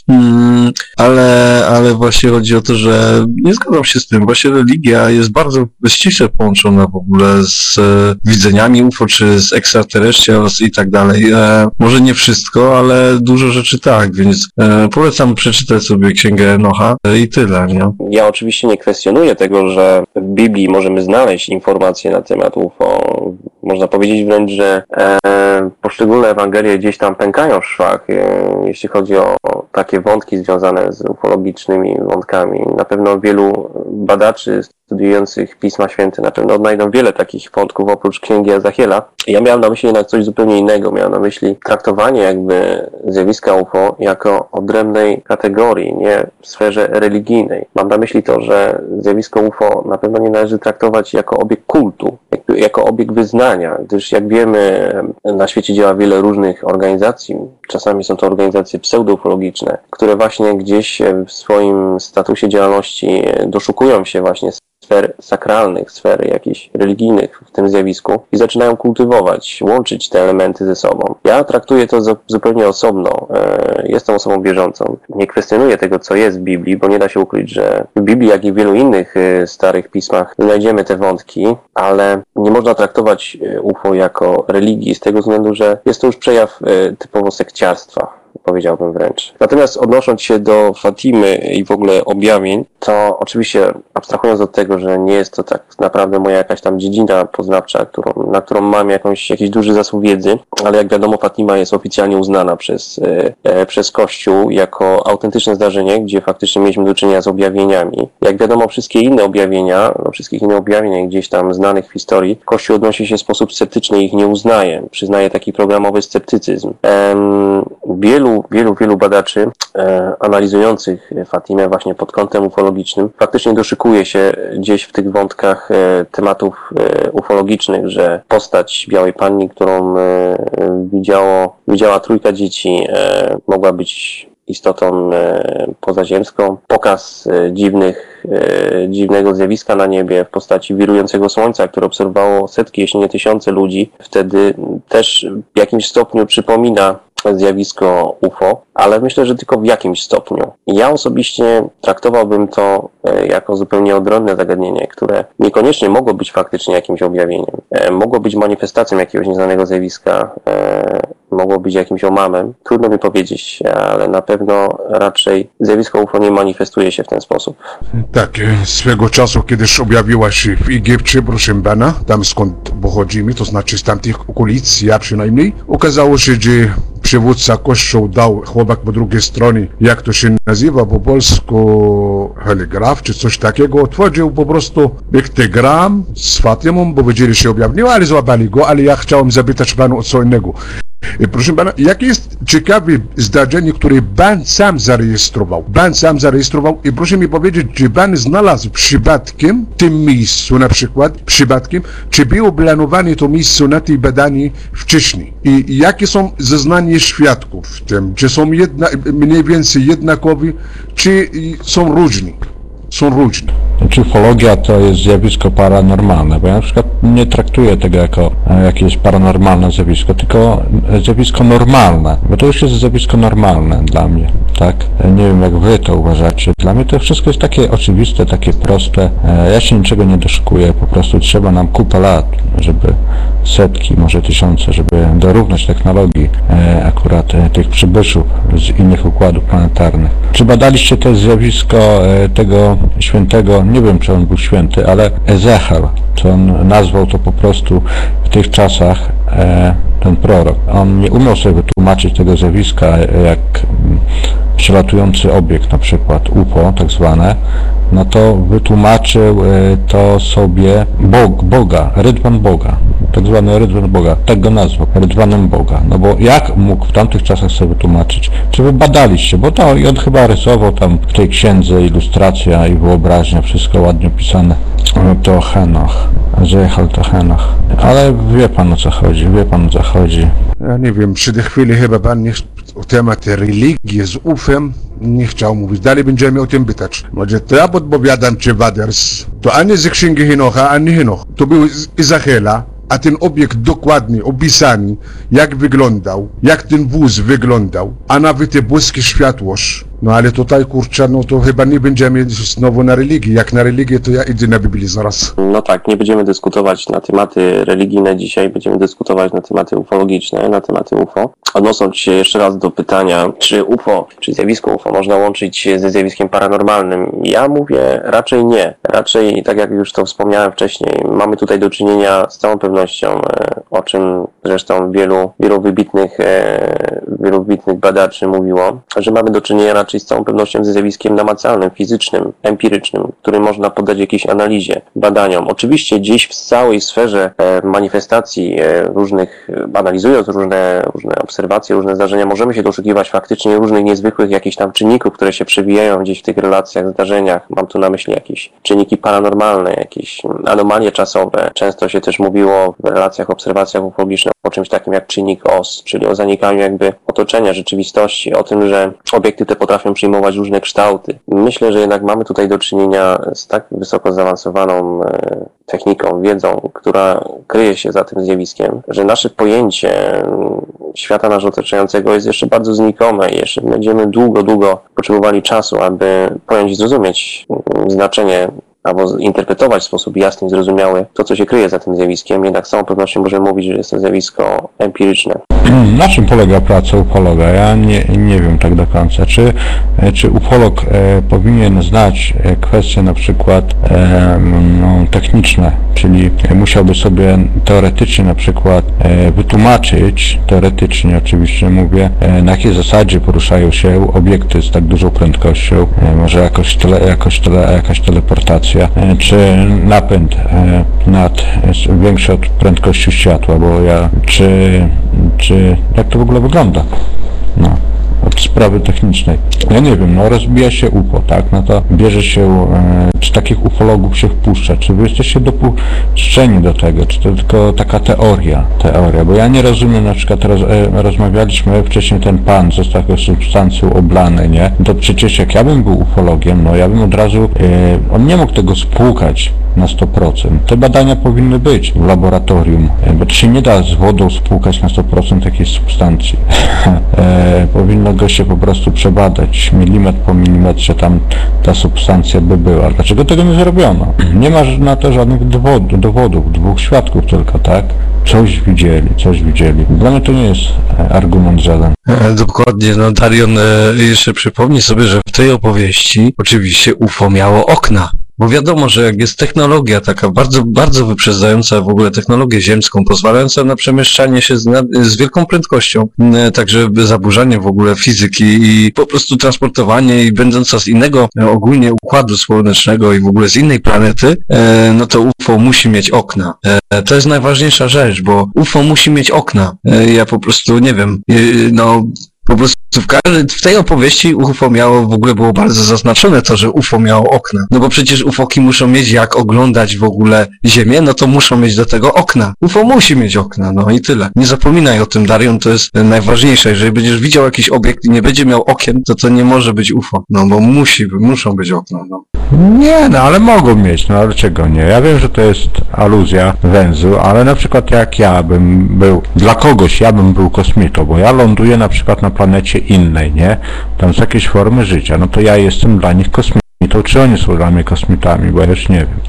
Mm, ale, ale właśnie chodzi o to, że nie zgadzam się z tym. Właśnie religia jest bardzo ściśle połączona w ogóle z e, widzeniami UFO, czy z extraterrestrials i tak dalej. E, może nie wszystko, ale dużo rzeczy tak, więc e, polecam przeczytać sobie księgę Enocha e, i tyle, nie? Ja oczywiście nie kwestionuję tego, że w Biblii możemy znaleźć informacje na temat UFO. Można powiedzieć wręcz, że e, poszczególne Ewangelie gdzieś tam pękają w szwach, e, jeśli chodzi o takie wątki związane z ufologicznymi wątkami. Na pewno wielu badaczy studiujących Pisma Święte na pewno odnajdą wiele takich wątków oprócz Księgi Ezachiela. Ja miałem na myśli jednak coś zupełnie innego. Miałem na myśli traktowanie jakby zjawiska UFO jako odrębnej kategorii, nie w sferze religijnej. Mam na myśli to, że zjawisko UFO na pewno nie należy traktować jako obiekt kultu, jak- jako obiekt wyznania, gdyż jak wiemy na świecie działa wiele różnych organizacji, czasami są to organizacje pseudoufologiczne, które właśnie gdzieś w swoim statusie działalności doszukują się właśnie sfer sakralnych, sfer jakichś religijnych w tym zjawisku i zaczynają kultywować, łączyć te elementy ze sobą. Ja traktuję to zu- zupełnie osobno. E, Jestem osobą bieżącą. Nie kwestionuję tego, co jest w Biblii, bo nie da się ukryć, że w Biblii, jak i w wielu innych e, starych pismach znajdziemy te wątki, ale nie można traktować e, UFO jako religii z tego względu, że jest to już przejaw typowo sekciarstwa powiedziałbym wręcz. Natomiast odnosząc się do Fatimy i w ogóle objawień, to oczywiście abstrahując od tego, że nie jest to tak naprawdę moja jakaś tam dziedzina poznawcza, którą, na którą mam jakąś, jakiś duży zasób wiedzy, ale jak wiadomo Fatima jest oficjalnie uznana przez, e, e, przez Kościół jako autentyczne zdarzenie, gdzie faktycznie mieliśmy do czynienia z objawieniami. Jak wiadomo wszystkie inne objawienia, no, wszystkich innych objawień gdzieś tam znanych w historii, Kościół odnosi się w sposób sceptyczny i ich nie uznaje. Przyznaje taki programowy sceptycyzm. Em, wielu, wielu, wielu badaczy e, analizujących Fatimę właśnie pod kątem ufologicznym faktycznie doszykuje się gdzieś w tych wątkach e, tematów e, ufologicznych, że postać Białej Panni, którą e, widziało, widziała trójka dzieci, e, mogła być istotą e, pozaziemską. Pokaz dziwnych, dziwnego zjawiska na niebie w postaci wirującego słońca, które obserwowało setki, jeśli nie tysiące ludzi, wtedy też w jakimś stopniu przypomina zjawisko UFO, ale myślę, że tylko w jakimś stopniu. Ja osobiście traktowałbym to e, jako zupełnie odrębne zagadnienie, które niekoniecznie mogło być faktycznie jakimś objawieniem. E, Mogło być manifestacją jakiegoś nieznanego zjawiska, e, mogło być jakimś omamem. Trudno mi powiedzieć, ale na pewno raczej zjawisko UFO nie manifestuje się w ten sposób. Tak, swego czasu kiedyś objawiła się w Egipcie, proszę pana, tam skąd pochodzimy, to znaczy z tamtych okolic, ja przynajmniej. Okazało się, że przywódca kościół dał chłopak po drugiej stronie, jak to się nazywa po polsku, heligraf czy coś takiego, otworzył po prostu piktogram z Fatimą, bo wiedzieli, się objawiła, ale złapali go, ale ja chciałem zapytać panu o co innego. Proszę pana, jakie jest ciekawe zdarzenie, które pan sam zarejestrował? Pan sam zarejestrował i proszę mi powiedzieć, czy pan znalazł przypadkiem w tym miejscu na przykład, przypadkiem, czy było planowane to miejsce na tej badanie wcześniej? I jakie są zeznania świadków w tym? Czy są jedna, mniej więcej jednakowi, czy są różni? Są różni. Czy ufologia to jest zjawisko paranormalne? Bo ja na przykład nie traktuję tego jako e, jakieś paranormalne zjawisko, tylko zjawisko normalne, bo to już jest zjawisko normalne dla mnie, tak? E, Nie wiem jak wy to uważacie. Dla mnie to wszystko jest takie oczywiste, takie proste. E, Ja się niczego nie doszukuję, po prostu trzeba nam kupę lat, żeby setki, może tysiące, żeby dorównać technologii akurat tych przybyszów z innych układów planetarnych. Czy badaliście to zjawisko tego świętego, nie wiem czy on był święty, ale Ezechiel, to on nazwał to po prostu w tych czasach e, ten prorok. On nie umiał sobie wytłumaczyć tego zjawiska jak przelatujący obiekt, na przykład UFO tak zwane, no to wytłumaczył e, to sobie Bog, Boga, rydwan Boga, tak zwany rydwan Boga, tak go nazwał, rydwanem Boga. No bo jak mógł w tamtych czasach sobie wytłumaczyć? Czy wy badaliście? Bo to i on chyba rysował tam w tej księdze ilustracja i wyobraźnia, wszystko ładnie opisane. No To Henoch, Zjechał to Henoch. Ale wie pan o co chodzi, wie pan o co chodzi. Ja nie wiem, przy tej chwili chyba pan nie, o temat religii z ufem nie chciał mówić. Dalej będziemy o tym pytać. Może to ja podpowiadam czy Waders, to ani z księgi Henocha, ani Henoch. To był Izachela, a ten obiekt dokładnie opisany, jak wyglądał, jak ten wóz wyglądał, a nawet te błyskie światłość. No ale tutaj kurczę, no to chyba nie będziemy znowu na religii. Jak na religię, to ja idę na Biblię zaraz. No tak, nie będziemy dyskutować na tematy religijne dzisiaj, będziemy dyskutować na tematy ufologiczne, na tematy UFO. Odnosząc się jeszcze raz do pytania, czy UFO, czy zjawisko UFO można łączyć ze zjawiskiem paranormalnym, ja mówię raczej nie. Raczej, tak jak już to wspomniałem wcześniej, mamy tutaj do czynienia z całą pewnością, e, o czym zresztą wielu, wielu wybitnych, e, wielu wybitnych badaczy mówiło, że mamy do czynienia raczej z całą pewnością ze zjawiskiem namacalnym, fizycznym, empirycznym, który można poddać jakiejś analizie, badaniom. Oczywiście gdzieś w całej sferze e, manifestacji e, różnych, e, analizując różne, różne obserwacje, różne zdarzenia, możemy się doszukiwać faktycznie różnych niezwykłych jakichś tam czynników, które się przewijają gdzieś w tych relacjach, zdarzeniach. Mam tu na myśli jakieś czynniki paranormalne, jakieś anomalie czasowe. Często się też mówiło w relacjach, obserwacjach ufologicznych o czymś takim jak czynnik OS, czyli o zanikaniu jakby otoczenia rzeczywistości, o tym, że obiekty te potrafią przyjmować różne kształty. Myślę, że jednak mamy tutaj do czynienia z tak wysoko zaawansowaną e, techniką, wiedzą, która kryje się za tym zjawiskiem, że nasze pojęcie mm, świata nas otaczającego jest jeszcze bardzo znikome i jeszcze będziemy długo, długo potrzebowali czasu, aby pojąć i zrozumieć mm, znaczenie albo interpretować w sposób jasny i zrozumiały to, co się kryje za tym zjawiskiem, jednak z całą pewnością możemy mówić, że jest to zjawisko empiryczne. Na czym polega praca ufologa? Ja nie, nie wiem tak do końca. Czy, czy ufolog e, powinien znać e, kwestie na przykład e, no, techniczne, czyli musiałby sobie teoretycznie na przykład e, wytłumaczyć, teoretycznie oczywiście mówię, e, na jakiej zasadzie poruszają się obiekty z tak dużą prędkością, e, może jakoś, tele, jakoś tele, jakaś teleportacja, e, czy napęd e, nad, jest większy od prędkości światła, bo ja, czy, czy jak to w ogóle wygląda? No, sprawy technicznej. Ja nie wiem, no rozbija się UFO, tak? No to bierze się, e, czy takich ufologów się wpuszcza, czy wy jesteście dopuszczeni do tego, czy to tylko taka teoria, teoria, bo ja nie rozumiem, na przykład roz, e, rozmawialiśmy wcześniej, ten pan został jakąś substancją oblany, nie? To przecież jak ja bym był ufologiem, no ja bym od razu, e, on nie mógł tego spłukać na 100%. Te badania powinny być w laboratorium, e, bo się nie da z wodą spłukać na 100% jakiejś substancji. [LAUGHS] e, powinno go się po prostu przebadać, milimetr po milimetrze tam ta substancja by była. Dlaczego tego nie zrobiono? [CLEARS THROAT] Nie ma na to żadnych dowodów, dowodów dwóch świadków tylko, tak? Coś widzieli, coś widzieli. Dla mnie to nie jest e, argument żaden. E, Dokładnie, no Darion jeszcze przypomnij sobie, że w tej opowieści oczywiście UFO miało okna. Bo wiadomo, że jak jest technologia taka bardzo, bardzo wyprzedzająca w ogóle technologię ziemską, pozwalająca na przemieszczanie się z, nad, z wielką prędkością, m, także zaburzanie w ogóle fizyki i po prostu transportowanie i będąca z innego e, ogólnie układu słonecznego i w ogóle z innej planety, e, no to UFO musi mieć okna. E, to jest najważniejsza rzecz, bo UFO musi mieć okna. E, ja po prostu nie wiem, e, no po prostu w, w tej opowieści UFO miało, w ogóle było bardzo zaznaczone to, że UFO miało okna. No bo przecież UFOki muszą mieć jak oglądać w ogóle Ziemię, no to muszą mieć do tego okna. UFO musi mieć okna, no i tyle. Nie zapominaj o tym, Darion, to jest e, najważniejsze. Jeżeli będziesz widział jakiś obiekt i nie będzie miał okien, to to nie może być UFO. No bo musi, muszą być okna, no. Nie, no ale mogą mieć, no ale czego nie? Ja wiem, że to jest aluzja węzu, ale na przykład jak ja bym był, dla kogoś ja bym był kosmitą, bo ja ląduję na przykład na planecie innej, nie? Tam są jakieś formy życia, no to ja jestem dla nich kosmitą. Czy oni są dla mnie kosmitami, bo ja już nie wiem.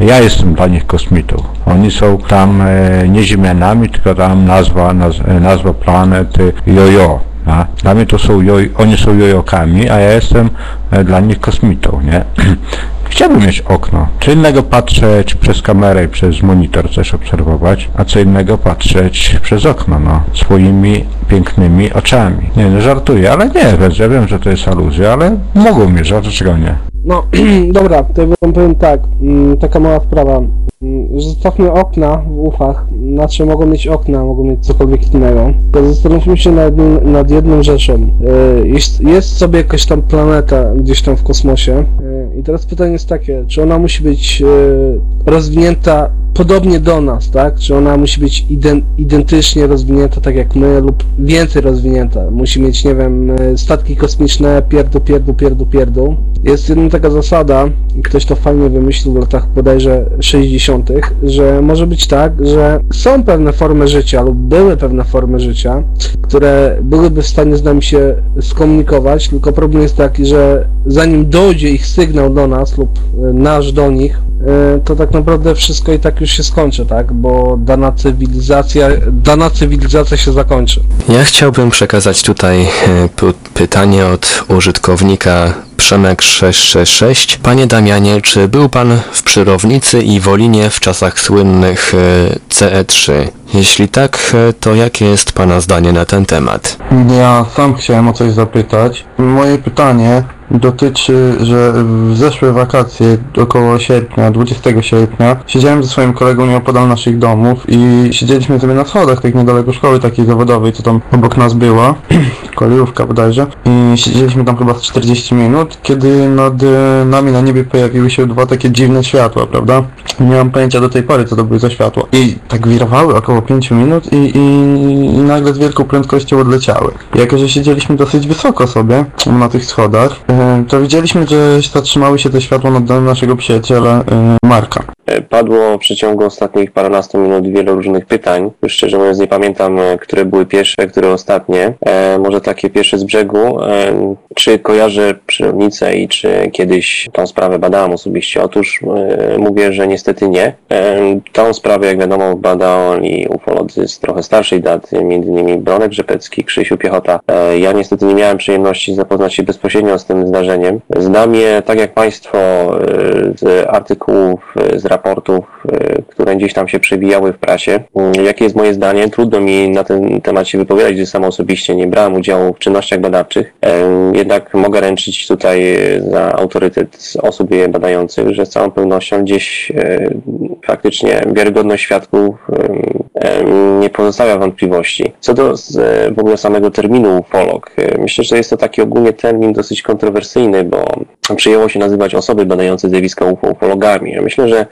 Ja jestem dla nich kosmitą. Oni są tam e, nie ziemianami, tylko tam nazwa, naz, e, nazwa planety jojo. A? Dla mnie to są joj, oni są jojokami, a ja jestem e, dla nich kosmitą, nie? [CLEARS THROAT] Chciałbym mieć okno. Co innego patrzeć przez kamerę i przez monitor coś obserwować, a co innego patrzeć przez okno, no, swoimi pięknymi oczami. Nie, no żartuję, ale nie, więc ja wiem, że to jest aluzja, ale mogą mieć, a dlaczego nie? No, [CLEARS THROAT] dobra, to ja powiem tak, mm, taka mała sprawa. Mm, Zostawmy okna w ufach, znaczy mogą mieć okna, mogą mieć cokolwiek innego. Zastanówmy się nad, nad jedną rzeczą. E, Jest, jest sobie jakaś tam planeta gdzieś tam w kosmosie e, i teraz pytanie jest takie, czy ona musi być e, rozwinięta podobnie do nas, tak? Czy ona musi być ident, identycznie rozwinięta tak jak my lub więcej rozwinięta? Musi mieć, nie wiem, statki kosmiczne, pierdu, pierdu, pierdu, pierdu. Jest jedna taka zasada, i ktoś to fajnie wymyślił w latach bodajże 60., że może być tak, że są pewne formy życia lub były pewne formy życia, które byłyby w stanie z nami się skomunikować, tylko problem jest taki, że zanim dojdzie ich sygnał do nas lub e, nasz do nich, e, to tak naprawdę wszystko i tak już się skończy, tak? Bo dana cywilizacja, dana cywilizacja się zakończy. Ja chciałbym przekazać tutaj e, pytanie od użytkownika Przemek666. Panie Damianie, czy był Pan w Przyrownicy i Wolinie w czasach słynnych e, CE3? Jeśli tak, e, to jakie jest Pana zdanie na ten temat? Ja sam chciałem o coś zapytać. Moje pytanie dotyczy, że w zeszłe wakacje, około sierpnia, 20 sierpnia, siedziałem ze swoim kolegą nieopodal naszych domów i siedzieliśmy sobie na schodach, tak niedaleko szkoły takiej zawodowej, co tam obok nas była, [CLEARS THROAT] kolejówka bodajże, i siedzieliśmy tam chyba z 40 minut, kiedy nad e, nami na niebie pojawiły się dwa takie dziwne światła, prawda? Nie mam pojęcia do tej pory, co to były za światła. I tak wirowały około 5 minut i, i, i nagle z wielką prędkością odleciały. Jako, że siedzieliśmy dosyć wysoko sobie na tych schodach, to widzieliśmy, że zatrzymały się te światła nad domem naszego przyjaciela e, Marka. E, Padło w przeciągu ostatnich parunastu minut wiele różnych pytań. Już szczerze mówiąc nie pamiętam, e, które były pierwsze, które ostatnie. E, może takie pierwsze z brzegu. E, Czy kojarzę przyrodnicę i czy kiedyś tą sprawę badałem osobiście? Otóż e, mówię, że niestety nie. E, Tą sprawę, jak wiadomo, badali ufolodzy z trochę starszej daty, m.in. Bronek Rzepecki, Krzysiu Piechota. Ja niestety nie miałem przyjemności zapoznać się bezpośrednio z tym zdarzeniem. Znam je, tak jak Państwo, z artykułów, z raportów, e, które gdzieś tam się przewijały w prasie. Mm, Jakie jest moje zdanie? Trudno mi na ten temat się wypowiadać, gdyż sam osobiście nie brałem udziału w czynnościach badawczych. E, Jednak mogę ręczyć tutaj e, za autorytet osób je badających, że z całą pewnością gdzieś e, faktycznie wiarygodność świadków nie pozostawia wątpliwości. Co do w ogóle samego terminu ufolog, myślę, że jest to taki ogólnie termin dosyć kontrowersyjny, bo przyjęło się nazywać osoby badające zjawiska UFO ufologami. Ja myślę, że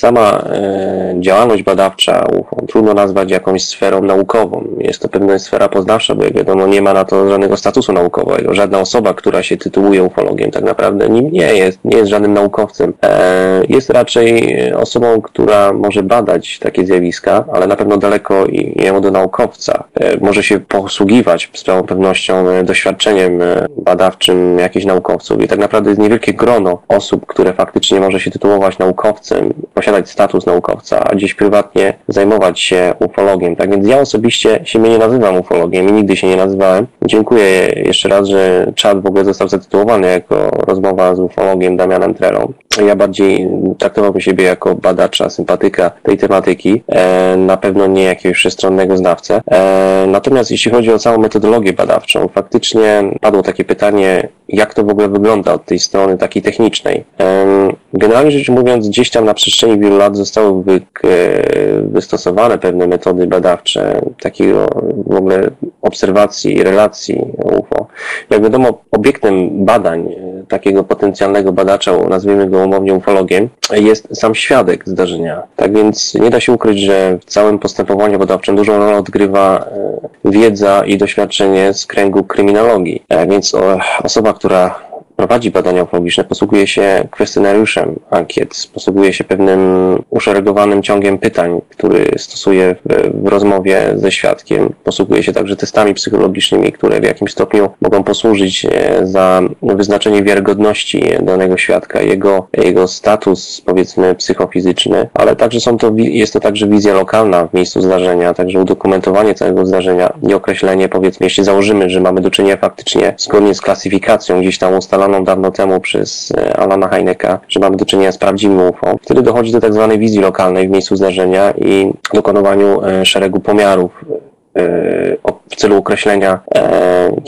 sama e, działalność badawcza UFO trudno nazwać jakąś sferą naukową. Jest to pewna sfera poznawcza, bo jak wiadomo nie ma na to żadnego statusu naukowego. Żadna osoba, która się tytułuje ufologiem tak naprawdę nim nie jest, nie jest żadnym naukowcem. E, jest raczej osobą, która może badać takie zjawiska, ale na pewno daleko jemu do naukowca. E, może się posługiwać z całą pewnością doświadczeniem badawczym jakichś naukowców i tak naprawdę jest niewielkie grono osób, które faktycznie może się tytułować naukowcem, posiadać status naukowca, a gdzieś prywatnie zajmować się ufologiem. Tak więc ja osobiście się mnie nie nazywam ufologiem i nigdy się nie nazywałem. Dziękuję jeszcze raz, że czat w ogóle został zatytułowany jako rozmowa z ufologiem Damianem Trelą. Ja bardziej traktowałbym siebie jako badacza, sympatyka tej tematyki, e, na pewno nie jakiegoś wszechstronnego znawcę. E, natomiast jeśli chodzi o całą metodologię badawczą, faktycznie padło takie pytanie, jak to w ogóle wygląda od tej strony takiej technicznej. Em, Generalnie rzecz mówiąc, gdzieś tam na przestrzeni wielu lat zostały wy, e, wystosowane pewne metody badawcze takiego w ogóle obserwacji i relacji UFO. Jak wiadomo, obiektem badań e, takiego potencjalnego badacza, nazwijmy go umownie ufologiem, jest sam świadek zdarzenia. Tak więc nie da się ukryć, że w całym postępowaniu badawczym dużą rolę odgrywa e, wiedza i doświadczenie z kręgu kryminologii. Więc osoba, która prowadzi badania ufologiczne, posługuje się kwestionariuszem ankiet, posługuje się pewnym uszeregowanym ciągiem pytań, który stosuje w, w rozmowie ze świadkiem. Posługuje się także testami psychologicznymi, które w jakimś stopniu mogą posłużyć e, za wyznaczenie wiarygodności danego świadka, jego, jego status powiedzmy psychofizyczny, ale także są to, jest to także wizja lokalna w miejscu zdarzenia, także udokumentowanie całego zdarzenia i określenie powiedzmy, jeśli założymy, że mamy do czynienia faktycznie zgodnie z klasyfikacją gdzieś tam dawno temu przez e, Alana Heineka, że mamy do czynienia z prawdziwym UFO, wtedy dochodzi do tak zwanej wizji lokalnej w miejscu zdarzenia i dokonywaniu e, szeregu pomiarów e, w celu określenia,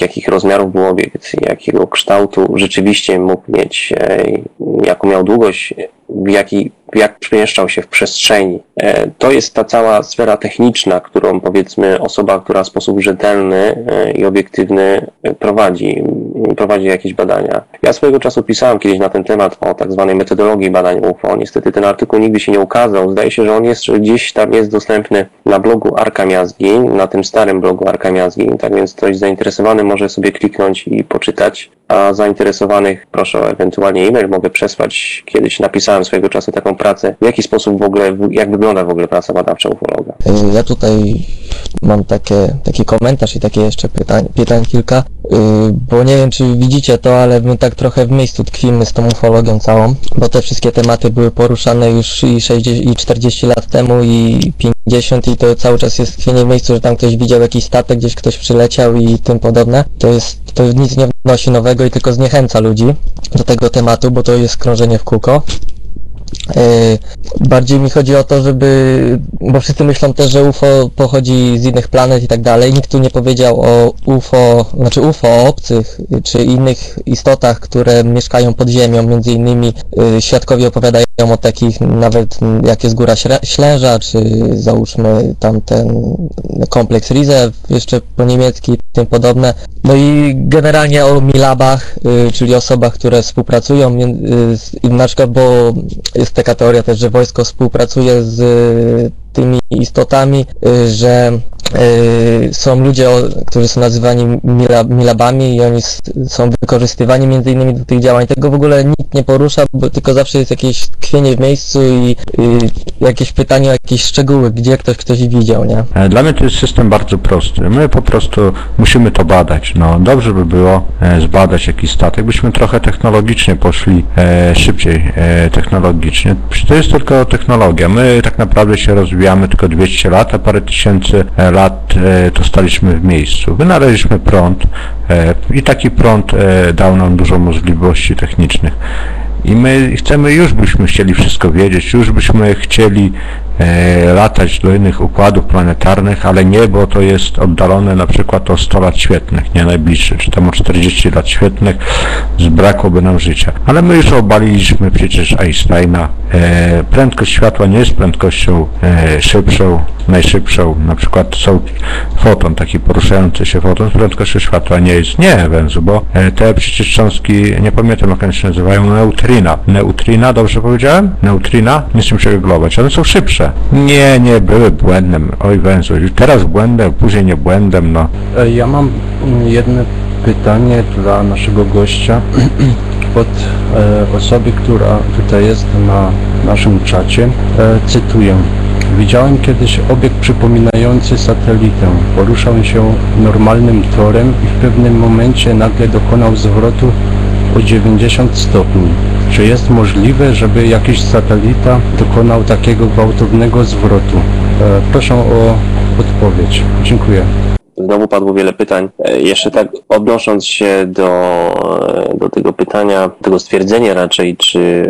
jakich rozmiarów był obiekt, jakiego kształtu rzeczywiście mógł mieć, jaką miał długość, w jaki, jak przemieszczał się w przestrzeni. E, To jest ta cała sfera techniczna, którą powiedzmy osoba, która w sposób rzetelny e, i obiektywny e, prowadzi, prowadzi jakieś badania. Ja swojego czasu pisałem kiedyś na ten temat o tak zwanej metodologii badań UFO. Niestety ten artykuł nigdy się nie ukazał. Zdaje się, że on jest gdzieś tam jest dostępny na blogu Arka Miazgi, na tym starym blogu Arka Miazgi. Tak więc ktoś zainteresowany może sobie kliknąć i poczytać. A zainteresowanych proszę o ewentualnie e-mail, mogę przesłać. Kiedyś napisałem swojego czasu taką pracę. W jaki sposób w ogóle, jak wygląda w ogóle praca badawcza ufologa? Ja tutaj mam takie, taki komentarz i takie jeszcze pytań, pytań kilka, y, bo nie wiem czy widzicie to, ale my tak trochę w miejscu tkwimy z tą ufologią całą, bo te wszystkie tematy były poruszane już i 60 i 40 lat temu i 50 i to cały czas jest tkwienie w miejscu, że tam ktoś widział jakiś statek, gdzieś ktoś przyleciał i tym podobne. To jest, to nic nie wnosi nowego i tylko zniechęca ludzi do tego tematu, bo to jest krążenie w kółko. Yy, Bardziej mi chodzi o to, żeby, bo wszyscy myślą też, że UFO pochodzi z innych planet i tak dalej. Nikt tu nie powiedział o UFO, znaczy UFO, o obcych y, czy innych istotach, które mieszkają pod ziemią. Między innymi y, świadkowie opowiadają o takich, nawet jak jest góra Ślęża, czy załóżmy tamten kompleks Rize, jeszcze po niemiecki tym podobne. No i generalnie o Milabach, y, czyli osobach, które współpracują, y, na przykład, bo jest taka teoria też, że wojsko współpracuje z y, tymi istotami, y, że są ludzie, którzy są nazywani mila, milabami i oni są wykorzystywani między innymi do tych działań. Tego w ogóle nikt nie porusza, bo tylko zawsze jest jakieś tkwienie w miejscu i jakieś pytanie o jakieś szczegóły, gdzie ktoś ktoś widział, nie? E, Dla mnie to jest system bardzo prosty. My po prostu musimy to badać. No, dobrze by było e, zbadać jakiś statek, byśmy trochę technologicznie poszli e, szybciej e, technologicznie. To jest tylko technologia. My tak naprawdę się rozwijamy tylko 200 lat, a parę tysięcy e, lat e, to staliśmy w miejscu. Wynaleźliśmy prąd e, i taki prąd e, dał nam dużo możliwości technicznych. I my chcemy, już byśmy chcieli wszystko wiedzieć, już byśmy chcieli latać do innych układów planetarnych, ale nie, bo to jest oddalone na przykład o 100 lat świetnych, nie najbliższe, czy tam o 40 lat świetnych, zbrakłoby nam życia. Ale my już obaliliśmy przecież Einsteina. E, prędkość światła nie jest prędkością e, szybszą, najszybszą, na przykład są foton, taki poruszający się foton z prędkością światła nie jest, nie węzu, bo e, te przecież cząstki, nie pamiętam jak one się nazywają, neutrina. Neutrina, dobrze powiedziałem? Neutrina? Nie chcę się googlować, one są szybsze. Nie, nie, były błędem, oj węzu, teraz błędem, później nie błędem, no. E, Ja mam mm, jedno pytanie dla naszego gościa [CLEARS THROAT] od e, osoby, która tutaj jest na naszym czacie. E, cytuję. Widziałem kiedyś obiekt przypominający satelitę. Poruszał się normalnym torem i w pewnym momencie nagle dokonał zwrotu o 90 stopni. Czy jest możliwe, żeby jakiś satelita dokonał takiego gwałtownego zwrotu? E, proszę o odpowiedź. Dziękuję. Znowu padło wiele pytań. E, Jeszcze tak odnosząc się do, do tego pytania, tego stwierdzenia raczej, czy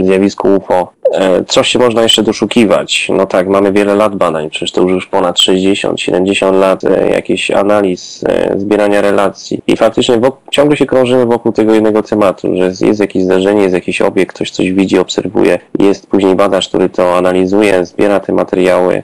zjawisko UFO, e, coś się można jeszcze doszukiwać. No tak, mamy wiele lat badań, przecież to już ponad 60, 70 lat e, jakichś analiz, e, zbierania relacji i faktycznie wok- ciągle się krążymy wokół tego jednego tematu, że jest, jest jakieś zdarzenie, jest jakiś obiekt, ktoś coś widzi, obserwuje, jest później badacz, który to analizuje, zbiera te materiały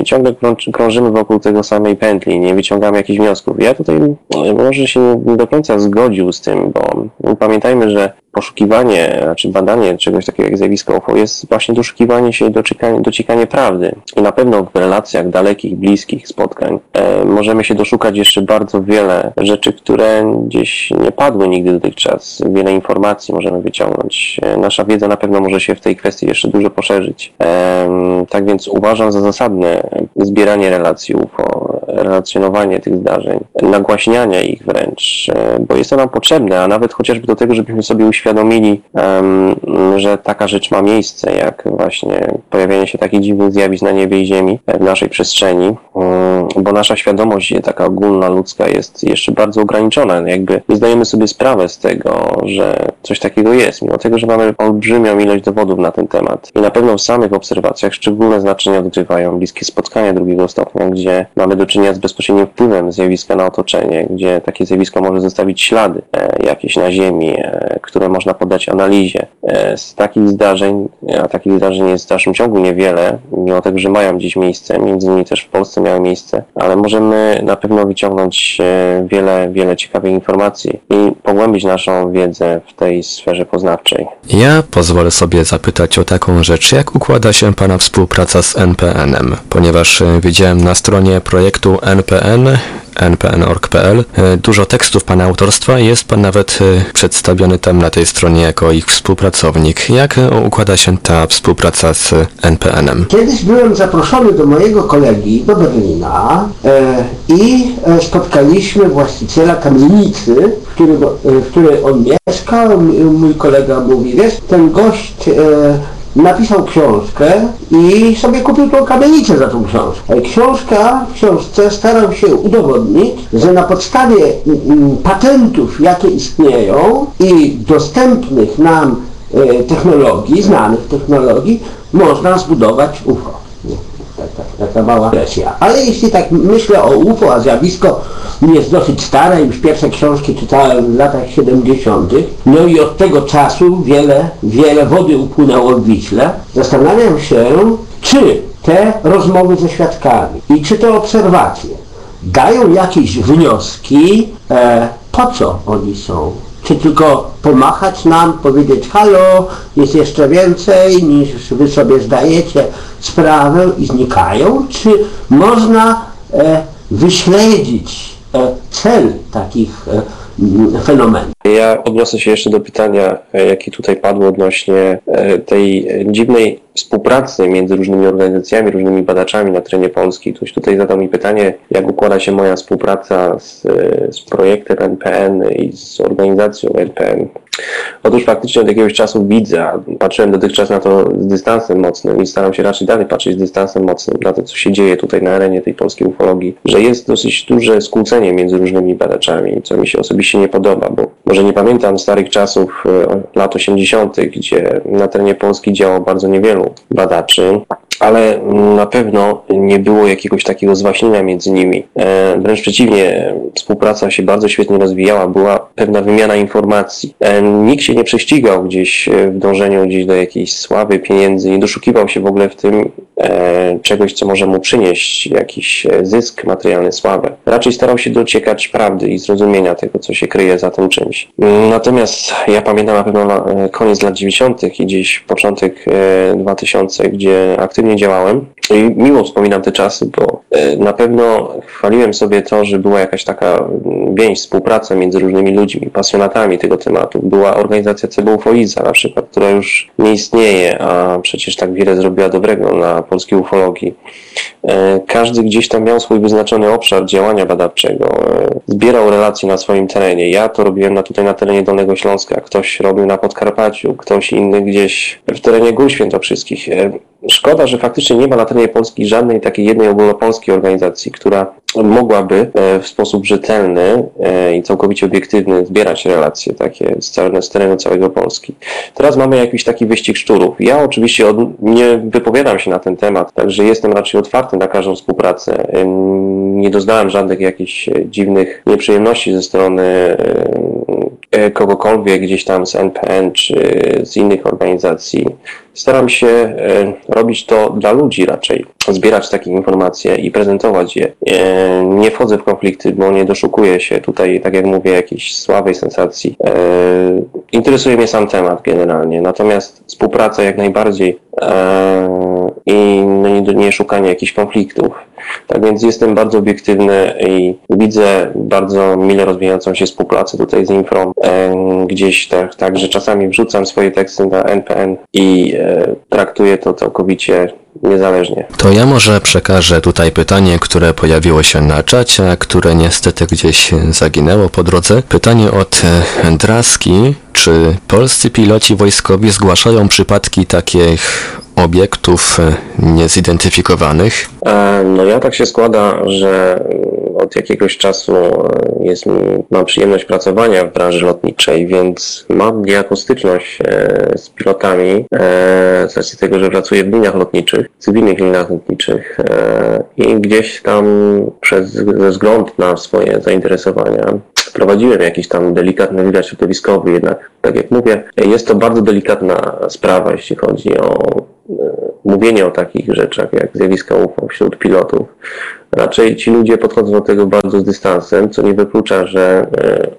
i ciągle krąż- krążymy wokół tego samej pętli, nie wyciągamy jakichś wniosków. Ja tutaj e, może się nie do końca zgodził z tym, bo no, pamiętajmy, że poszukiwanie, znaczy badanie czegoś takiego jak zjawisko UFO jest właśnie doszukiwanie się i dociekanie, dociekanie prawdy. I na pewno w relacjach dalekich, bliskich spotkań e, możemy się doszukać jeszcze bardzo wiele rzeczy, które gdzieś nie padły nigdy dotychczas. Wiele informacji możemy wyciągnąć. E, nasza wiedza na pewno może się w tej kwestii jeszcze dużo poszerzyć. Em, tak więc uważam za zasadne zbieranie relacji UFO, relacjonowanie tych zdarzeń, nagłaśnianie ich wręcz, e, bo jest to nam potrzebne, a nawet chociażby do tego, żebyśmy sobie uświadomili, em, że taka rzecz ma miejsce, jak właśnie pojawianie się takich dziwnych zjawisk na niebie i ziemi w naszej przestrzeni, bo nasza świadomość taka ogólna, ludzka jest jeszcze bardzo ograniczona. Jakby nie zdajemy sobie sprawę z tego, że coś takiego jest, mimo tego, że mamy olbrzymią ilość dowodów na ten temat. I na pewno w samych obserwacjach szczególne znaczenie odgrywają bliskie spotkania drugiego stopnia, gdzie mamy do czynienia z bezpośrednim wpływem zjawiska na otoczenie, gdzie takie zjawisko może zostawić ślady e, jakieś na Ziemi, e, które można poddać analizie. E, z takich zdarzeń, a takich zdarzeń jest w dalszym ciągu niewiele, mimo tego, że mają gdzieś miejsce, między innymi też w Polsce miały miejsce, ale możemy na pewno wyciągnąć e, wiele, wiele ciekawych informacji i pogłębić naszą wiedzę w tej sferze poznawczej. Ja pozwolę sobie zapytać o taką rzecz, jak układa się Pana współpraca z NPN-em, ponieważ e, widziałem na stronie projektu NPN npn.org.pl dużo tekstów Pana autorstwa i jest Pan nawet przedstawiony tam na tej stronie jako ich współpracownik. Jak układa się ta współpraca z NPN-em? Kiedyś byłem zaproszony do mojego kolegi do Berlina e, i e, spotkaliśmy właściciela kamienicy, w, którym, e, w której on mieszka. M- Mój kolega mówi, wiesz, ten gość e, napisał książkę i sobie kupił tą kamienicę za tą książkę. Książka, w książce starał się udowodnić, że na podstawie mm, mm, patentów, jakie istnieją i dostępnych nam e, technologii, znanych technologii, można zbudować UFO. Nie, Taka, mała wersja. Ale jeśli tak myślę o UFO, a zjawisko jest dosyć stare, już pierwsze książki czytałem w latach 70., no i od tego czasu wiele, wiele wody upłynęło w Wiśle, zastanawiam się, czy te rozmowy ze świadkami i czy te obserwacje dają jakieś wnioski, e, po co oni są. Czy tylko pomachać nam, powiedzieć halo, jest jeszcze więcej niż wy sobie zdajecie sprawę i znikają? Czy można e, wyśledzić e, cel takich e, m, fenomenów. Ja odniosę się jeszcze do pytania, e, jakie tutaj padło odnośnie e, tej dziwnej współpracy między różnymi organizacjami, różnymi badaczami na terenie Polski. Ktoś tutaj zadał mi pytanie, jak układa się moja współpraca z, e, z projektem NPN i z organizacją NPN. Otóż faktycznie od jakiegoś czasu widzę, patrzyłem dotychczas na to z dystansem mocnym i staram się raczej dalej patrzeć z dystansem mocnym na to, co się dzieje tutaj na arenie tej polskiej ufologii, że jest dosyć duże skłócenie między różnymi badaczami, co mi się osobiście nie podoba, bo może nie pamiętam starych czasów e, lat 80., gdzie na terenie Polski działało bardzo niewielu badaczy, ale na pewno nie było jakiegoś takiego zwaśnienia między nimi. E, Wręcz przeciwnie, współpraca się bardzo świetnie rozwijała, była pewna wymiana informacji. Nikt się nie prześcigał gdzieś e, w dążeniu gdzieś do jakiejś sławy, pieniędzy, nie doszukiwał się w ogóle w tym czegoś, co może mu przynieść jakiś e, zysk materialny, sławę. Raczej starał się dociekać prawdy i zrozumienia tego, co się kryje za tym czymś. Natomiast ja pamiętam na pewno e, koniec lat 90. i gdzieś początek e, 2000, gdzie aktywnie działałem. I miło wspominam te czasy, bo e, na pewno chwaliłem sobie to, że była jakaś taka więź, współpraca między różnymi ludźmi, pasjonatami tego tematu. Była organizacja CBUFOIZA na przykład, która już nie istnieje, a przecież tak wiele zrobiła dobrego na polskiej ufologii. E, Każdy gdzieś tam miał swój wyznaczony obszar działania badawczego, e, zbierał relacje na swoim terenie. Ja to robiłem na, tutaj na terenie Dolnego Śląska, ktoś robił na Podkarpaciu, ktoś inny gdzieś w terenie Gór Świętokrzyskich. E, Szkoda, że faktycznie nie ma na terenie Polski żadnej takiej jednej ogólnopolskiej organizacji, która mogłaby e, w sposób rzetelny e, i całkowicie obiektywny zbierać relacje takie z, całego, z terenu całego Polski. Teraz mamy jakiś taki wyścig szczurów. Ja oczywiście od, nie wypowiadam się na ten temat, także jestem raczej otwarty na każdą współpracę. Ym, Nie doznałem żadnych jakichś e, dziwnych nieprzyjemności ze strony e, kogokolwiek gdzieś tam z NPN czy z innych organizacji. Staram się e, robić to dla ludzi raczej, zbierać takie informacje i prezentować je. E, Nie wchodzę w konflikty, bo nie doszukuję się tutaj, tak jak mówię, jakiejś słabej sensacji. E, Interesuje mnie sam temat generalnie, natomiast współpraca jak najbardziej e, i no, nie szukanie jakichś konfliktów. Tak więc jestem bardzo obiektywny i widzę bardzo mile rozwijającą się współpracę tutaj z Infrą. E, gdzieś tak, tak, że czasami wrzucam swoje teksty na NPN i e, traktuję to całkowicie niezależnie. To ja może przekażę tutaj pytanie, które pojawiło się na czacie, a które niestety gdzieś zaginęło po drodze. Pytanie od e, Draski. Czy polscy piloci wojskowi zgłaszają przypadki takich obiektów e, niezidentyfikowanych? E, No ja tak się składa, że od jakiegoś czasu e, jest, mam przyjemność pracowania w branży lotniczej, więc mam niejako styczność e, z pilotami e, z racji tego, że pracuję w liniach lotniczych, cywilnych liniach lotniczych e, i gdzieś tam przez, ze względu na swoje zainteresowania prowadziłem jakiś tam delikatny wywiad środowiskowy, jednak tak jak mówię, jest to bardzo delikatna sprawa, jeśli chodzi o e, mówienie o takich rzeczach jak zjawiska UFO wśród pilotów. Raczej ci ludzie podchodzą do tego bardzo z dystansem, co nie wyklucza, że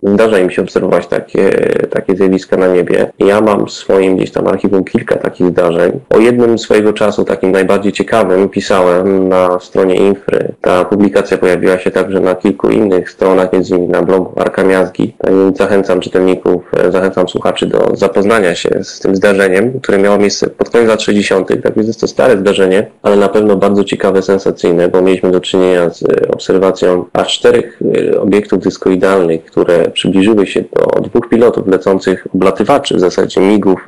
e, zdarza im się obserwować takie, takie zjawiska na niebie. Ja mam w swoim gdzieś tam archiwum kilka takich zdarzeń. O jednym swojego czasu, takim najbardziej ciekawym, pisałem na stronie Infry. Ta publikacja pojawiła się także na kilku innych stronach, między innymi na blogu Arka Miazgi. Więc zachęcam czytelników, e, zachęcam słuchaczy do zapoznania się z tym zdarzeniem, które miało miejsce pod koniec lat 60. Tak więc jest to stare zdarzenie, ale na pewno bardzo ciekawe, sensacyjne, bo mieliśmy do czynienia z e, obserwacją aż czterech e, obiektów dyskoidalnych, które przybliżyły się do dwóch pilotów lecących oblatywaczy, w zasadzie MIGów,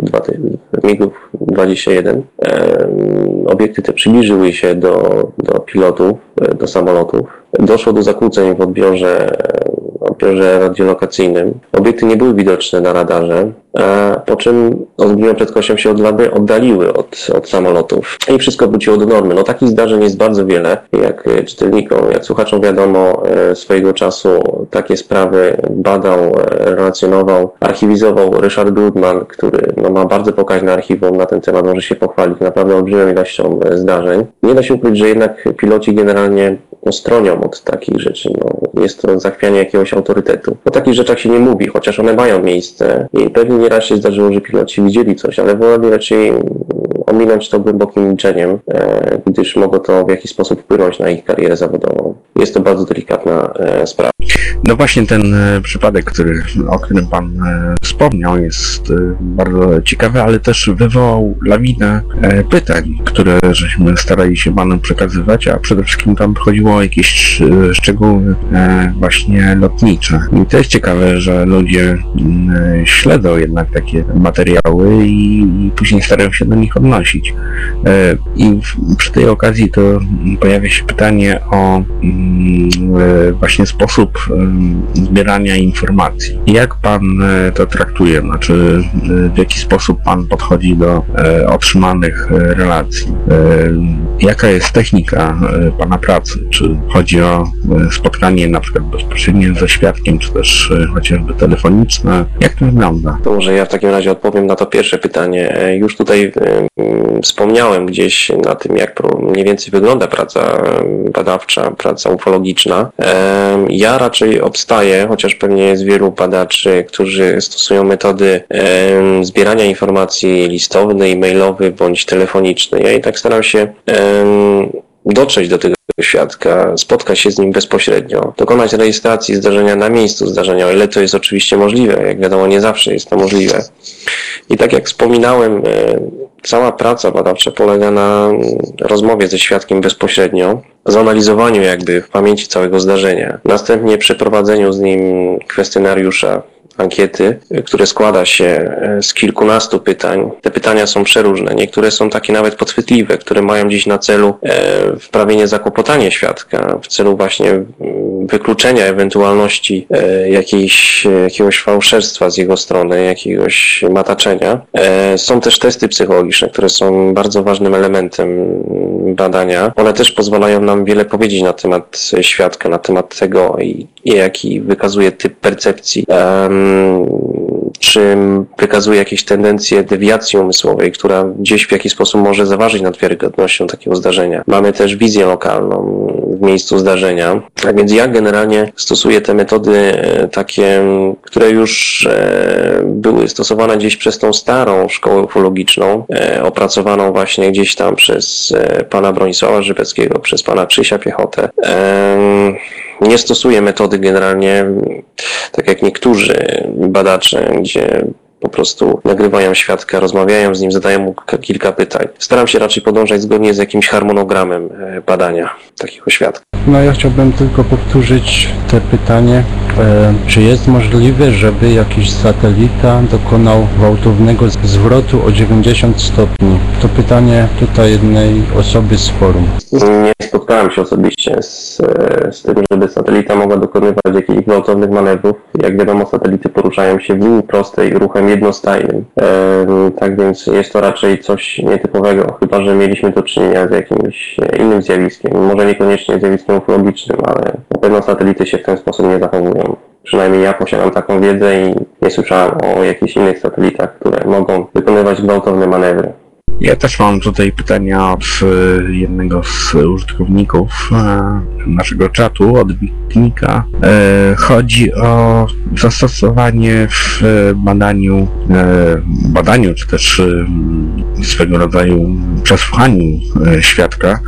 MIGów 21. Em, Obiekty te przybliżyły się do, do pilotów, e, do samolotów. Doszło do zakłóceń w odbiorze, odbiorze radiolokacyjnym. Obiekty nie były widoczne na radarze, e, po czym z olbrzymią prędkością się odla- oddaliły od, od samolotów i wszystko wróciło do normy. No takich zdarzeń jest bardzo wiele. Jak e, czytelnikom, jak słuchaczom wiadomo, e, swojego czasu takie sprawy badał, relacjonował, archiwizował Ryszard Goodman, który no, ma bardzo pokaźne archiwum na ten temat, może się pochwalić naprawdę olbrzymią ilością zdarzeń. Nie da się ukryć, że jednak piloci generalnie stronią od takich rzeczy. No, jest to zachwianie jakiegoś autorytetu. O takich rzeczach się nie mówi, chociaż one mają miejsce i pewnie nieraz się zdarzyło, że piloci widzieli coś, ale woleli raczej ominąć to głębokim milczeniem, e, gdyż mogło to w jakiś sposób wpłynąć na ich karierę zawodową. Jest to bardzo delikatna e, sprawa. No właśnie ten e, przypadek, który, o którym Pan wspomniał, jest bardzo ciekawy, ale też wywołał lawinę pytań, które żeśmy starali się Panom przekazywać, a przede wszystkim tam chodziło o jakieś szczegóły właśnie lotnicze. I to jest ciekawe, że ludzie mm, śledzą jednak takie materiały i później starają się do nich odnosić. E, I przy tej okazji to mm, pojawia się pytanie o mm, e, właśnie sposób em, zbierania informacji. Jak pan e, to traktuje? Znaczy, w jaki sposób pan podchodzi do otrzymanych relacji? Jaka jest technika pana pracy? Czy chodzi o spotkanie na przykład bezpośrednie ze świadkiem, czy też chociażby telefoniczne? Jak to wygląda? To może ja w takim razie odpowiem na to pierwsze pytanie. Już tutaj wspomniałem gdzieś na tym, jak mniej więcej wygląda praca e, badawcza, praca ufologiczna. Ja raczej obstaję, chociaż pewnie jest wielu badaczy, którzy stosują metody zbierania informacji listownej, mailowej bądź telefonicznej. Ja i tak staram się dotrzeć do tego świadka, spotkać się z nim bezpośrednio, dokonać rejestracji zdarzenia na miejscu zdarzenia, o ile to jest oczywiście możliwe. Jak wiadomo, nie zawsze jest to możliwe. I tak jak wspominałem, e, cała praca badawcza polega na rozmowie ze świadkiem bezpośrednio, zanalizowaniu jakby w pamięci całego zdarzenia, następnie przeprowadzeniu z nim kwestionariusza, ankiety, które składa się e, z kilkunastu pytań. Te pytania są przeróżne. Niektóre są takie nawet podchwytliwe, które mają gdzieś na celu e, wprawienie zakłopotania świadka, w celu właśnie wykluczenia ewentualności e, jakiejś, jakiegoś fałszerstwa z jego strony, jakiegoś mataczenia. Są też testy psychologiczne, które są bardzo ważnym elementem badania. One też pozwalają nam wiele powiedzieć na temat świadka, na temat tego, jaki wykazuje typ percepcji. Czy wykazuje jakieś tendencje dewiacji umysłowej, która gdzieś w jakiś sposób może zaważyć nad wiarygodnością takiego zdarzenia. Mamy też wizję lokalną w miejscu zdarzenia. A więc ja generalnie stosuję te metody e, takie, które już e, były stosowane gdzieś przez tą starą szkołę ufologiczną, e, opracowaną właśnie gdzieś tam przez pana Bronisława Żyweckiego, przez pana Krzysia Piechotę. Nie stosuję metody generalnie, tak jak niektórzy badacze, gdzie po prostu nagrywają świadka, rozmawiają z nim, zadają mu kilka pytań. Staram się raczej podążać zgodnie z jakimś harmonogramem e, badania takiego świadka. No ja chciałbym tylko powtórzyć te pytanie. E, czy jest możliwe, żeby jakiś satelita dokonał gwałtownego zwrotu o 90 stopni? To pytanie tutaj jednej osoby z forum. Nie spotkałem się osobiście z, z tym, żeby satelita mogła dokonywać jakichś gwałtownych manewrów. Jak wiadomo, satelity poruszają się w linii prostej ruchem jednostajnym. E, tak więc jest to raczej coś nietypowego, chyba że mieliśmy do czynienia z jakimś innym zjawiskiem. Może niekoniecznie zjawiskiem ufologicznym, ale na pewno satelity się w ten sposób nie zachowują. Przynajmniej ja posiadam taką wiedzę i nie słyszałem o jakichś innych satelitach, które mogą wykonywać gwałtowne manewry. Ja też mam tutaj pytania od e, jednego z użytkowników e, naszego czatu, od Wiknika. E, Chodzi o zastosowanie w e, badaniu, badaniu czy też swego rodzaju przesłuchaniu świadka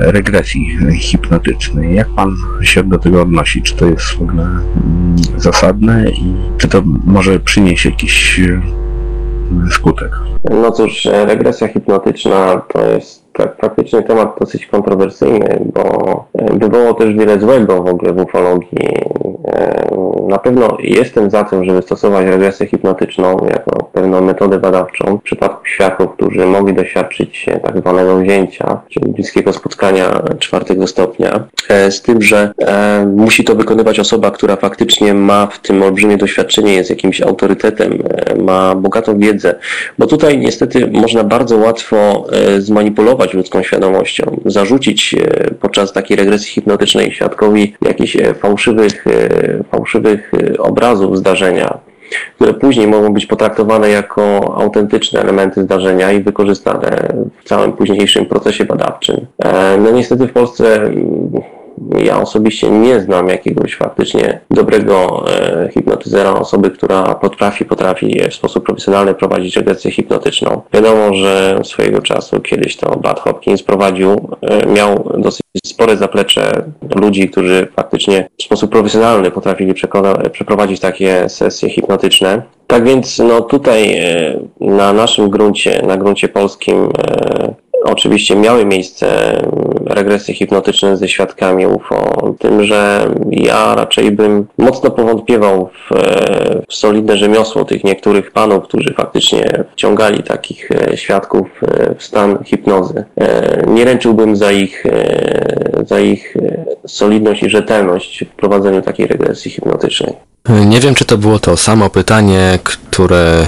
regresji hipnotycznej. Jak pan się do tego odnosi? Czy to jest w ogóle mm, zasadne i czy to może przynieść jakiś e, skutek? No cóż, e, regresja hipnotyczna to jest praktycznie temat dosyć kontrowersyjny, bo e, wywołało też wiele złego w ogóle w ufologii. E, Na pewno jestem za tym, żeby stosować regresję hipnotyczną jako pewną metodę badawczą w przypadku świadków, którzy mogli doświadczyć tak zwanego wzięcia, czyli bliskiego spotkania czwartego stopnia, e, z tym, że musi to wykonywać osoba, która faktycznie ma w tym olbrzymie doświadczenie, jest jakimś autorytetem, ma bogatą wiedzę, bo tutaj niestety można bardzo łatwo e, zmanipulować ludzką świadomością, zarzucić e, podczas takiej regresji hipnotycznej świadkowi jakichś e, fałszywych, e, fałszywych obrazów zdarzenia, które później mogą być potraktowane jako autentyczne elementy zdarzenia i wykorzystane w całym późniejszym procesie badawczym. No niestety w Polsce ja osobiście nie znam jakiegoś faktycznie dobrego e, hipnotyzera, osoby, która potrafi, potrafi w sposób profesjonalny prowadzić regresję hipnotyczną. Wiadomo, że swojego czasu kiedyś to Bad Hopkins prowadził, e, miał dosyć spore zaplecze ludzi, którzy faktycznie w sposób profesjonalny potrafili przekona- przeprowadzić takie sesje hipnotyczne. Tak więc no tutaj e, na naszym gruncie, na gruncie polskim e, oczywiście miały miejsce regresje hipnotyczne ze świadkami UFO, tym, że ja raczej bym mocno powątpiewał w, w solidne rzemiosło tych niektórych panów, którzy faktycznie wciągali takich e, świadków e, w stan hipnozy. E, Nie ręczyłbym za ich, za ich solidność i rzetelność w prowadzeniu takiej regresji hipnotycznej. Nie wiem, czy to było to samo pytanie, które,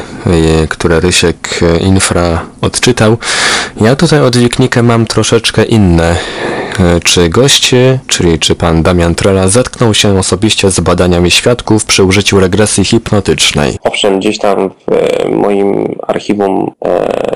które Rysiek e, Infra odczytał. Ja tutaj od mam troszeczkę inne. E, Czy goście, czyli czy pan Damian Trela zetknął się osobiście z badaniami świadków przy użyciu regresji hipnotycznej? Owszem, gdzieś tam w e, moim archiwum,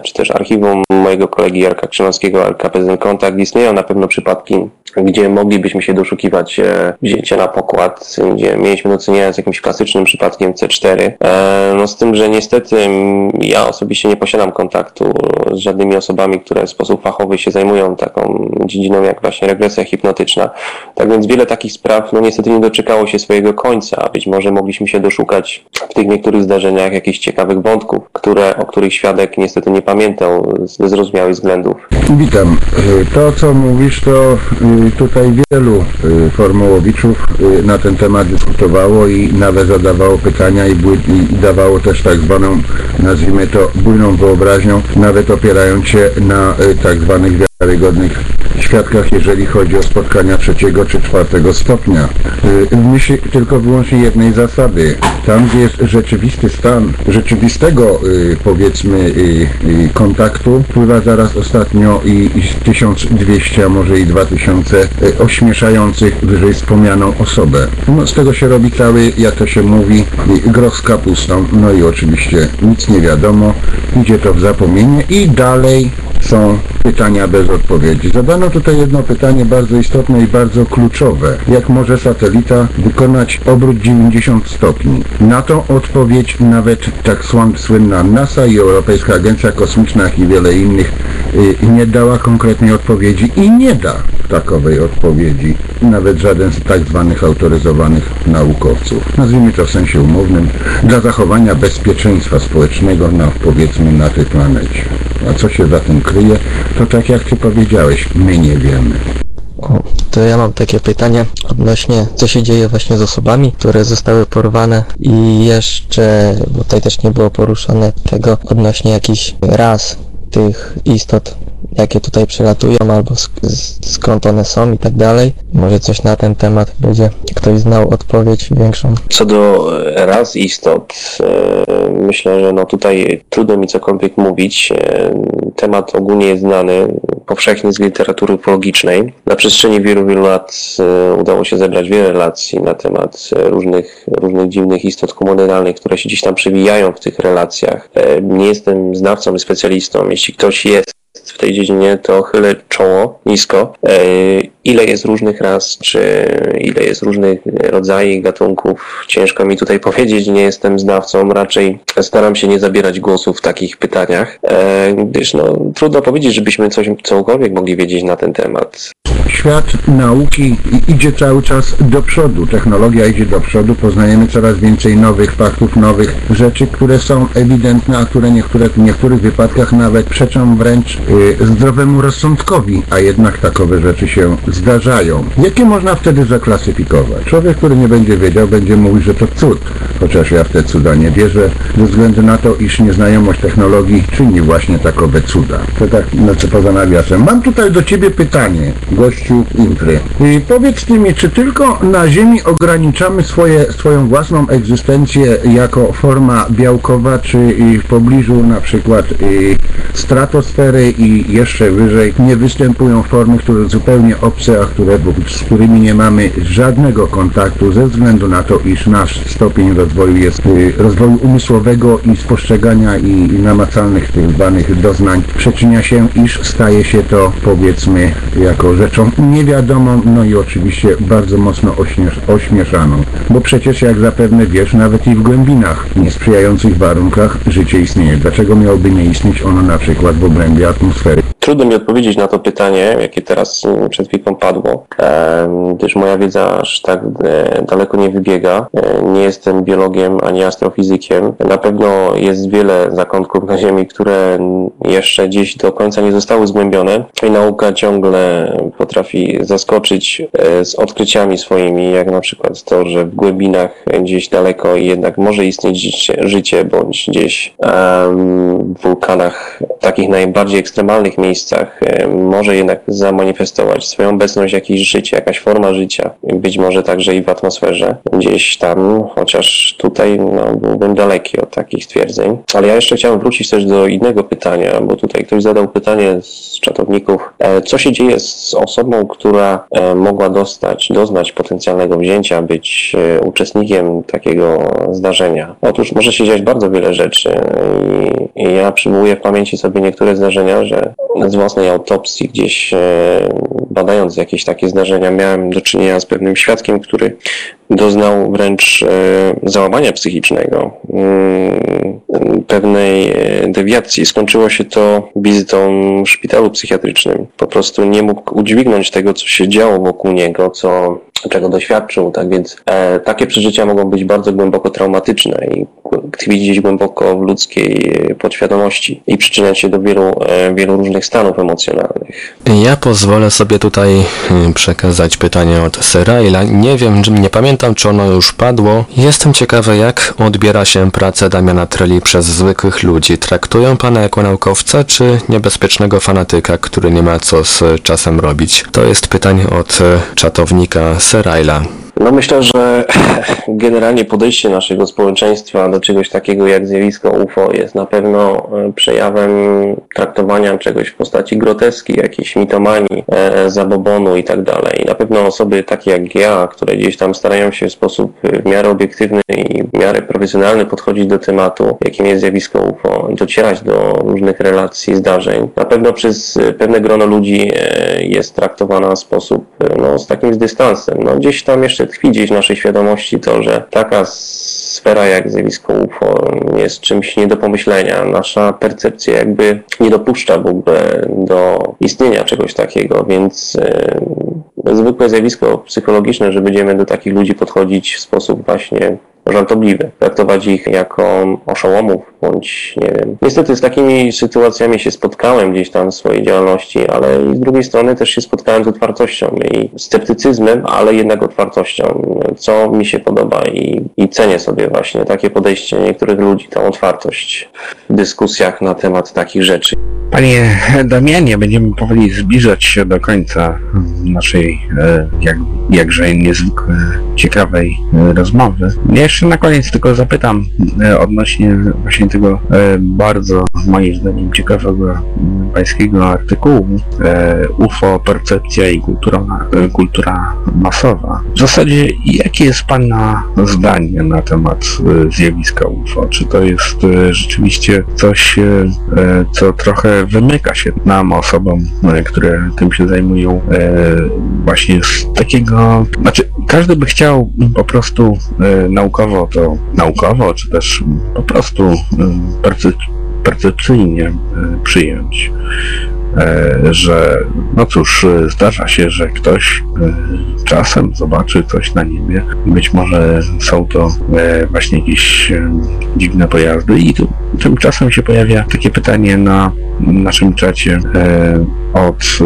czy też archiwum mojego kolegi Jarka Krzymowskiego, LKP Kontakt, istnieją na pewno przypadki, gdzie moglibyśmy się doszukiwać e, wzięcia na pokład, gdzie mieliśmy do czynienia z jakimś klasycznym przypadkiem C4. E, No z tym, że niestety mm, ja osobiście nie posiadam kontaktu z żadnymi osobami, które w sposób fachowy się zajmują taką dziedziną jak właśnie regresja hipnotyczna. Tak więc wiele takich spraw no niestety nie doczekało się swojego końca. Być może mogliśmy się doszukać w tych niektórych zdarzeniach jakichś ciekawych wątków, które, o których świadek niestety nie pamiętał ze zrozumiałych względów. Witam. Y, To, co mówisz, to y, tutaj wielu y, formułowiczów y, na ten temat dyskutowało i nawet zadawało pytania i, i dawało też tak zwaną, nazwijmy to, bujną wyobraźnią, nawet opierając się na y, tak zwanych wiarygodnych świadkach, jeżeli chodzi o spotkania trzeciego czy czwartego stopnia. Y, W myśl tylko wyłącznie jednej zasady. Tam, gdzie jest rzeczywisty stan rzeczywistego, y, powiedzmy, y, y, kontaktu, wpływa zaraz ostatnio i, i z 1200, a może i 2000 y, ośmieszających wyżej wspomnianą osobę. No, z tego się robi cały, jak to się mówi, y, groch z kapustą. No i oczywiście nic nie wiadomo, idzie to w zapomnienie i dalej są pytania bez odpowiedzi. Zadano tutaj jedno pytanie bardzo istotne i bardzo kluczowe. Jak może satelita wykonać obrót 90 stopni? Na tą odpowiedź nawet tak słynna NASA i Europejska Agencja Kosmiczna i wiele innych y, nie dała konkretnej odpowiedzi i nie da takowej odpowiedzi. Nawet żaden z tak zwanych autoryzowanych naukowców. Nazwijmy to w sensie umownym, dla zachowania bezpieczeństwa społecznego na, powiedzmy, na tej planecie. A co się za tym kryje, to tak jak Ty powiedziałeś, my nie wiemy. O, to ja mam takie pytanie odnośnie, co się dzieje właśnie z osobami, które zostały porwane i jeszcze, bo tutaj też nie było poruszone tego odnośnie jakichś ras tych istot, jakie tutaj przylatują albo skąd one są i tak dalej. Może coś na ten temat będzie ktoś znał odpowiedź większą. Co do e, raz istot, e, myślę, że no tutaj trudno mi cokolwiek mówić. E, Temat ogólnie jest znany, powszechnie z literatury ufologicznej. Na przestrzeni wielu, wielu lat udało się zebrać wiele relacji na temat różnych, różnych dziwnych istot humanoidalnych, które się gdzieś tam przewijają w tych relacjach. Nie jestem znawcą i specjalistą. Jeśli ktoś jest w tej dziedzinie, to chylę czoło nisko. E, Ile jest różnych ras, czy ile jest różnych rodzajów, gatunków, ciężko mi tutaj [LAUGHS] powiedzieć, nie jestem znawcą, raczej staram się nie zabierać głosu w takich pytaniach, e, gdyż no, trudno powiedzieć, żebyśmy coś cokolwiek mogli wiedzieć na ten temat. Świat nauki idzie cały czas do przodu, technologia idzie do przodu, poznajemy coraz więcej nowych faktów, nowych rzeczy, które są ewidentne, a które niektóre, w niektórych wypadkach nawet przeczą wręcz y, zdrowemu rozsądkowi, a jednak takowe rzeczy się zdarzają. Jakie można wtedy zaklasyfikować? Człowiek, który nie będzie wiedział, będzie mówił, że to cud, chociaż ja w te cuda nie wierzę, ze względu na to, iż nieznajomość technologii czyni właśnie takowe cuda. To tak, no co poza nawiasem. Mam tutaj do Ciebie pytanie, gościu Infry. I powiedz mi, czy tylko na Ziemi ograniczamy swoje, swoją własną egzystencję jako forma białkowa, czy w pobliżu na przykład stratosfery i jeszcze wyżej nie występują formy, które zupełnie obce a które, z którymi nie mamy żadnego kontaktu ze względu na to, iż nasz stopień rozwoju jest y, rozwoju umysłowego i spostrzegania i, namacalnych tych danych doznań przyczynia się, iż staje się to powiedzmy jako rzeczą niewiadomą, no i oczywiście bardzo mocno ośmiesz, ośmieszaną. Bo przecież jak zapewne wiesz, nawet i w głębinach niesprzyjających warunkach życie istnieje. Dlaczego miałoby nie istnieć ono na przykład w obrębie atmosfery? Trudno mi odpowiedzieć na to pytanie, jakie teraz przed chwilą padło, gdyż moja wiedza aż tak e, daleko nie wybiega. E, Nie jestem biologiem ani astrofizykiem. Na pewno jest wiele zakątków na Ziemi, które jeszcze gdzieś do końca nie zostały zgłębione i nauka ciągle potrafi zaskoczyć e, z odkryciami swoimi, jak na przykład to, że w głębinach gdzieś daleko jednak może istnieć życie, bądź gdzieś w wulkanach takich najbardziej ekstremalnych miejscach e, może jednak zamanifestować swoją obecność jakieś życie, jakaś forma życia, być może także i w atmosferze gdzieś tam, chociaż tutaj no, byłbym daleki od takich stwierdzeń. Ale ja jeszcze chciałem wrócić też do innego pytania, bo tutaj ktoś zadał pytanie z czatowników, e, co się dzieje z osobą, która e, mogła dostać, doznać potencjalnego wzięcia, być uczestnikiem takiego zdarzenia. Otóż może się dziać bardzo wiele rzeczy i ja przywołuję w pamięci sobie niektóre zdarzenia, że z własnej autopsji gdzieś e, badając jakieś takie zdarzenia miałem do czynienia z pewnym świadkiem, który doznał wręcz e, załamania psychicznego, mm, pewnej e, dewiacji. Skończyło się to wizytą w szpitalu psychiatrycznym. Po prostu nie mógł udźwignąć tego, co się działo wokół niego, co, czego doświadczył. Tak więc e, takie przeżycia mogą być bardzo głęboko traumatyczne i tkwić gdzieś głęboko w ludzkiej e, podświadomości i przyczyniać się do wielu, e, wielu różnych stanów emocjonalnych. Ja pozwolę sobie tutaj y, przekazać pytanie od Seraila. Nie wiem, nie pamiętam, czy ono już padło. Jestem ciekawy, jak odbiera się pracę Damiana Treli przez zwykłych ludzi. Traktują pana jako naukowca, czy niebezpiecznego fanatyka, który nie ma co z czasem robić? To jest pytanie od y, czatownika Seraila. No myślę, że [LAUGHS] generalnie podejście naszego społeczeństwa do czegoś takiego jak zjawisko UFO jest na pewno e, przejawem traktowania czegoś w postaci groteski, jakiejś mitomanii, e, zabobonu i tak dalej. Na pewno osoby takie jak ja, które gdzieś tam starają się w sposób e, w miarę obiektywny i w miarę profesjonalny podchodzić do tematu, jakim jest zjawisko UFO i docierać do różnych relacji, zdarzeń, na pewno przez pewne grono ludzi jest traktowana w sposób no, z takim dystansem. No, gdzieś tam jeszcze tkwi gdzieś w naszej świadomości to, że taka sfera jak zjawisko UFO jest czymś nie do pomyślenia. Nasza percepcja jakby nie dopuszcza w ogóle do istnienia czegoś takiego, więc e, zwykłe zjawisko psychologiczne, że będziemy do takich ludzi podchodzić w sposób właśnie żartobliwy, traktować ich jako oszołomów, bądź nie wiem. Niestety z takimi sytuacjami się spotkałem gdzieś tam w swojej działalności, ale z drugiej strony też się spotkałem z otwartością i sceptycyzmem, ale jednak otwartością, co mi się podoba i, i cenię sobie właśnie takie podejście niektórych ludzi, tą otwartość w dyskusjach na temat takich rzeczy. Panie Damianie, będziemy powoli zbliżać się do końca naszej e, jak, jakże niezwykle ciekawej e, rozmowy. Ja jeszcze na koniec tylko zapytam e, odnośnie właśnie tego e, bardzo moim zdaniem ciekawego pańskiego artykułu e, UFO, percepcja i kultura, kultura masowa. W zasadzie jakie jest Pana zdanie na temat zjawiska UFO? Czy to jest rzeczywiście coś, co trochę wymyka się nam, osobom, które tym się zajmują, właśnie z takiego, znaczy każdy by chciał po prostu e, naukowo to, naukowo, czy też po prostu e, perce- percepcyjnie e, przyjąć, e, że no cóż, e, zdarza się, że ktoś e, czasem zobaczy coś na niebie. Być może są to właśnie jakieś dziwne pojazdy i tu, tymczasem się pojawia takie pytanie na naszym czacie od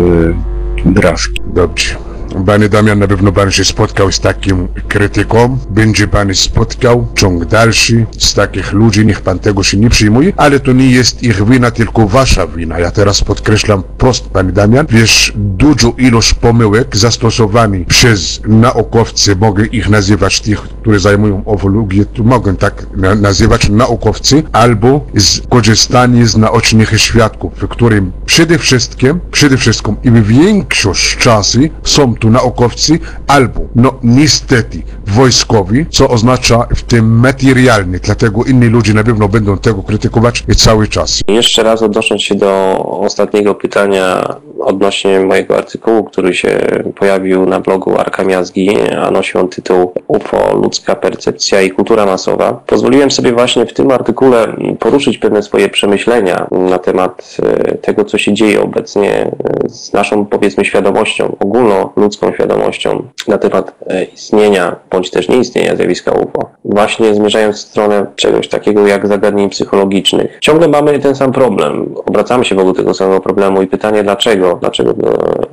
Draski. Dobrze. Panie Damian, na pewno pan się spotkał z takim krytyką, będzie pan spotkał ciąg dalszy z takich ludzi, niech pan tego się nie przyjmuje, ale to nie jest ich wina, tylko wasza wina. Ja teraz podkreślam prost, panie Damian, wiesz, dużo ilość pomyłek zastosowanych przez naukowcy, mogę ich nazywać tych, którzy zajmują ufologię, mogę tak na nazywać naukowcy, albo z korzystanie z naocznych świadków, w którym przede wszystkim, przede wszystkim i większość czasy są naukowcy albo, no niestety, wojskowi, co oznacza w tym materialny, dlatego inni ludzie na pewno będą tego krytykować cały czas. Jeszcze raz odnosząc się do ostatniego pytania odnośnie mojego artykułu, który się pojawił na blogu Arka Miazgi, a nosi on tytuł UFO, ludzka percepcja i kultura masowa. Pozwoliłem sobie właśnie w tym artykule poruszyć pewne swoje przemyślenia na temat e, tego, co się dzieje obecnie e, z naszą, powiedzmy, świadomością, ogólnoludzką świadomością na temat e, istnienia bądź też nieistnienia zjawiska UFO. Właśnie zmierzając w stronę czegoś takiego jak zagadnień psychologicznych. Ciągle mamy ten sam problem. Obracamy się wokół tego samego problemu i pytanie dlaczego? Dlaczego e,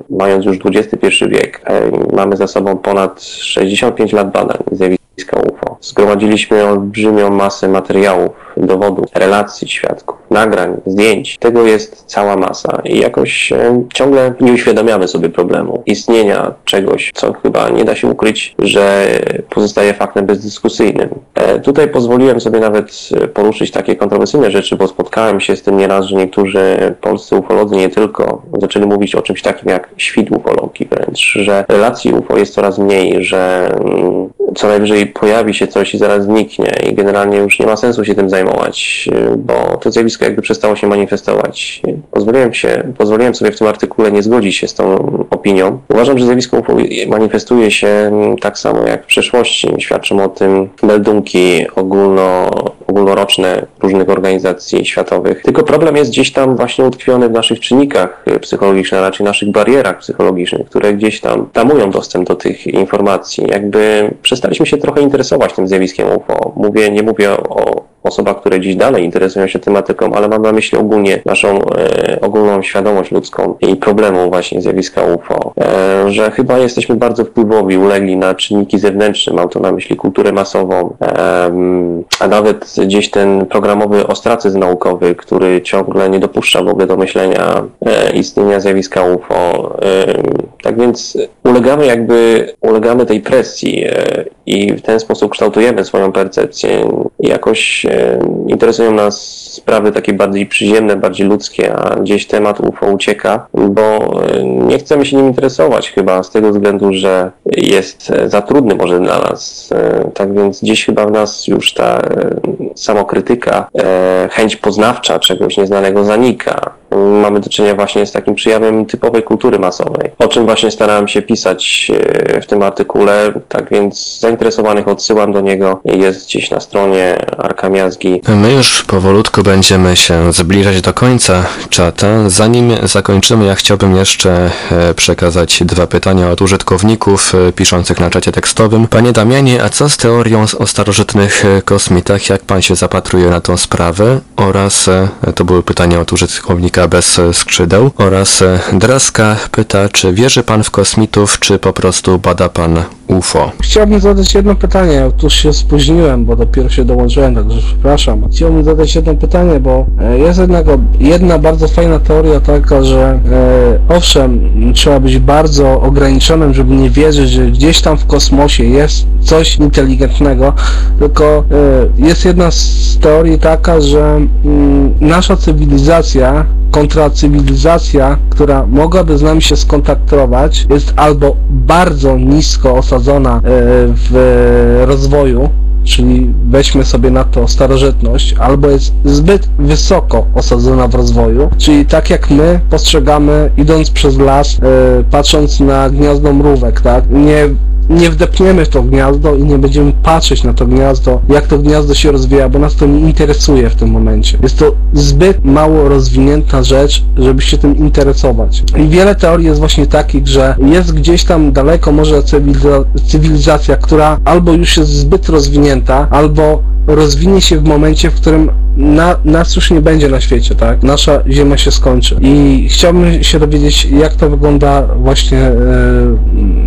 mając już XXI wiek, e, mamy za sobą ponad 65 lat badań zjawiska UFO. Zgromadziliśmy olbrzymią masę materiałów, dowodów, relacji świadków, nagrań, zdjęć. Tego jest cała masa i jakoś e, ciągle nie uświadamiamy sobie problemu istnienia czegoś, co chyba nie da się ukryć, że pozostaje faktem bezdyskusyjnym. E, Tutaj pozwoliłem sobie nawet e, poruszyć takie kontrowersyjne rzeczy, bo spotkałem się z tym nieraz, że niektórzy polscy ufolodzy nie tylko zaczęli mówić o czymś takim jak świt ufologii wręcz, że relacji UFO jest coraz mniej, że mm, co najwyżej pojawi się coś i zaraz zniknie i generalnie już nie ma sensu się tym zajmować, y, bo to zjawisko jakby przestało się manifestować. Pozwoliłem się, pozwoliłem sobie w tym artykule nie zgodzić się z tą opinią. Uważam, że zjawisko UFO manifestuje się mm, tak samo jak w przeszłości. Świadczą o tym meldunki ogólno, ogólnoroczne różnych organizacji światowych. Tylko problem jest gdzieś tam właśnie utkwiony w naszych czynnikach y, psychologicznych, a raczej naszych barierach psychologicznych, które gdzieś tam tamują dostęp do tych informacji. Jakby przestaliśmy się trochę interesować tym zjawiskiem UFO. Mówię, nie mówię o osobach, które dziś dalej interesują się tematyką, ale mam na myśli ogólnie naszą e, ogólną świadomość ludzką i problemu właśnie zjawiska UFO, e, że chyba jesteśmy bardzo wpływowi, ulegli na czynniki zewnętrzne, mam tu na myśli kulturę masową, em, a nawet gdzieś ten programowy ostracyzm naukowy, który ciągle nie dopuszcza w ogóle do myślenia e, istnienia zjawiska UFO. Em, tak więc ulegamy jakby, ulegamy tej presji e, i w ten sposób kształtujemy swoją percepcję i jakoś e, interesują nas sprawy takie bardziej przyziemne, bardziej ludzkie, a gdzieś temat UFO ucieka, bo nie chcemy się nim interesować chyba z tego względu, że jest e, za trudny może dla nas. E, Tak więc gdzieś chyba w nas już ta samokrytyka, e, chęć poznawcza czegoś nieznanego zanika. Mamy do czynienia właśnie z takim przejawem typowej kultury masowej, o czym właśnie starałem się pisać e, w tym artykule, tak więc zainteresowanych odsyłam do niego, jest gdzieś na stronie Arka Miazgi. My już powolutku będziemy się zbliżać do końca czata. Zanim zakończymy, ja chciałbym jeszcze e, przekazać dwa pytania od użytkowników e, piszących na czacie tekstowym. Panie Damianie, a co z teorią o starożytnych kosmitach? Jak pan się zapatruje na tą sprawę? Oraz, to były pytania od użytkownika bez e, skrzydeł. Oraz e, Draska pyta, czy wierzy pan w kosmitów, czy po prostu bada pan UFO? Chciałbym zadać jedno pytanie, otóż się spóźniłem, bo dopiero się dołączyłem, także przepraszam. Chciałbym zadać jedno pytanie, bo e, jest jednego, jedna bardzo fajna teoria taka, że e, owszem, trzeba być bardzo ograniczonym, żeby nie wierzyć, że gdzieś tam w kosmosie jest coś inteligentnego, tylko e, jest jedna z teorii taka, że mm, nasza cywilizacja kontra cywilizacja, która mogłaby z nami się skontaktować, jest albo bardzo nisko osadzona e, w rozwoju, czyli weźmy sobie na to starożytność, albo jest zbyt wysoko osadzona w rozwoju, czyli tak jak my postrzegamy idąc przez las, e, patrząc na gniazdo mrówek, tak? Nie nie wdepniemy w to gniazdo i nie będziemy patrzeć na to gniazdo, jak to gniazdo się rozwija, bo nas to nie interesuje w tym momencie. Jest to zbyt mało rozwinięta rzecz, żeby się tym interesować. I wiele teorii jest właśnie takich, że jest gdzieś tam daleko może cywiliza- cywilizacja, która albo już jest zbyt rozwinięta, albo rozwinie się w momencie, w którym na, nas już nie będzie na świecie, tak? Nasza Ziemia się skończy. I chciałbym się dowiedzieć, jak to wygląda właśnie, e,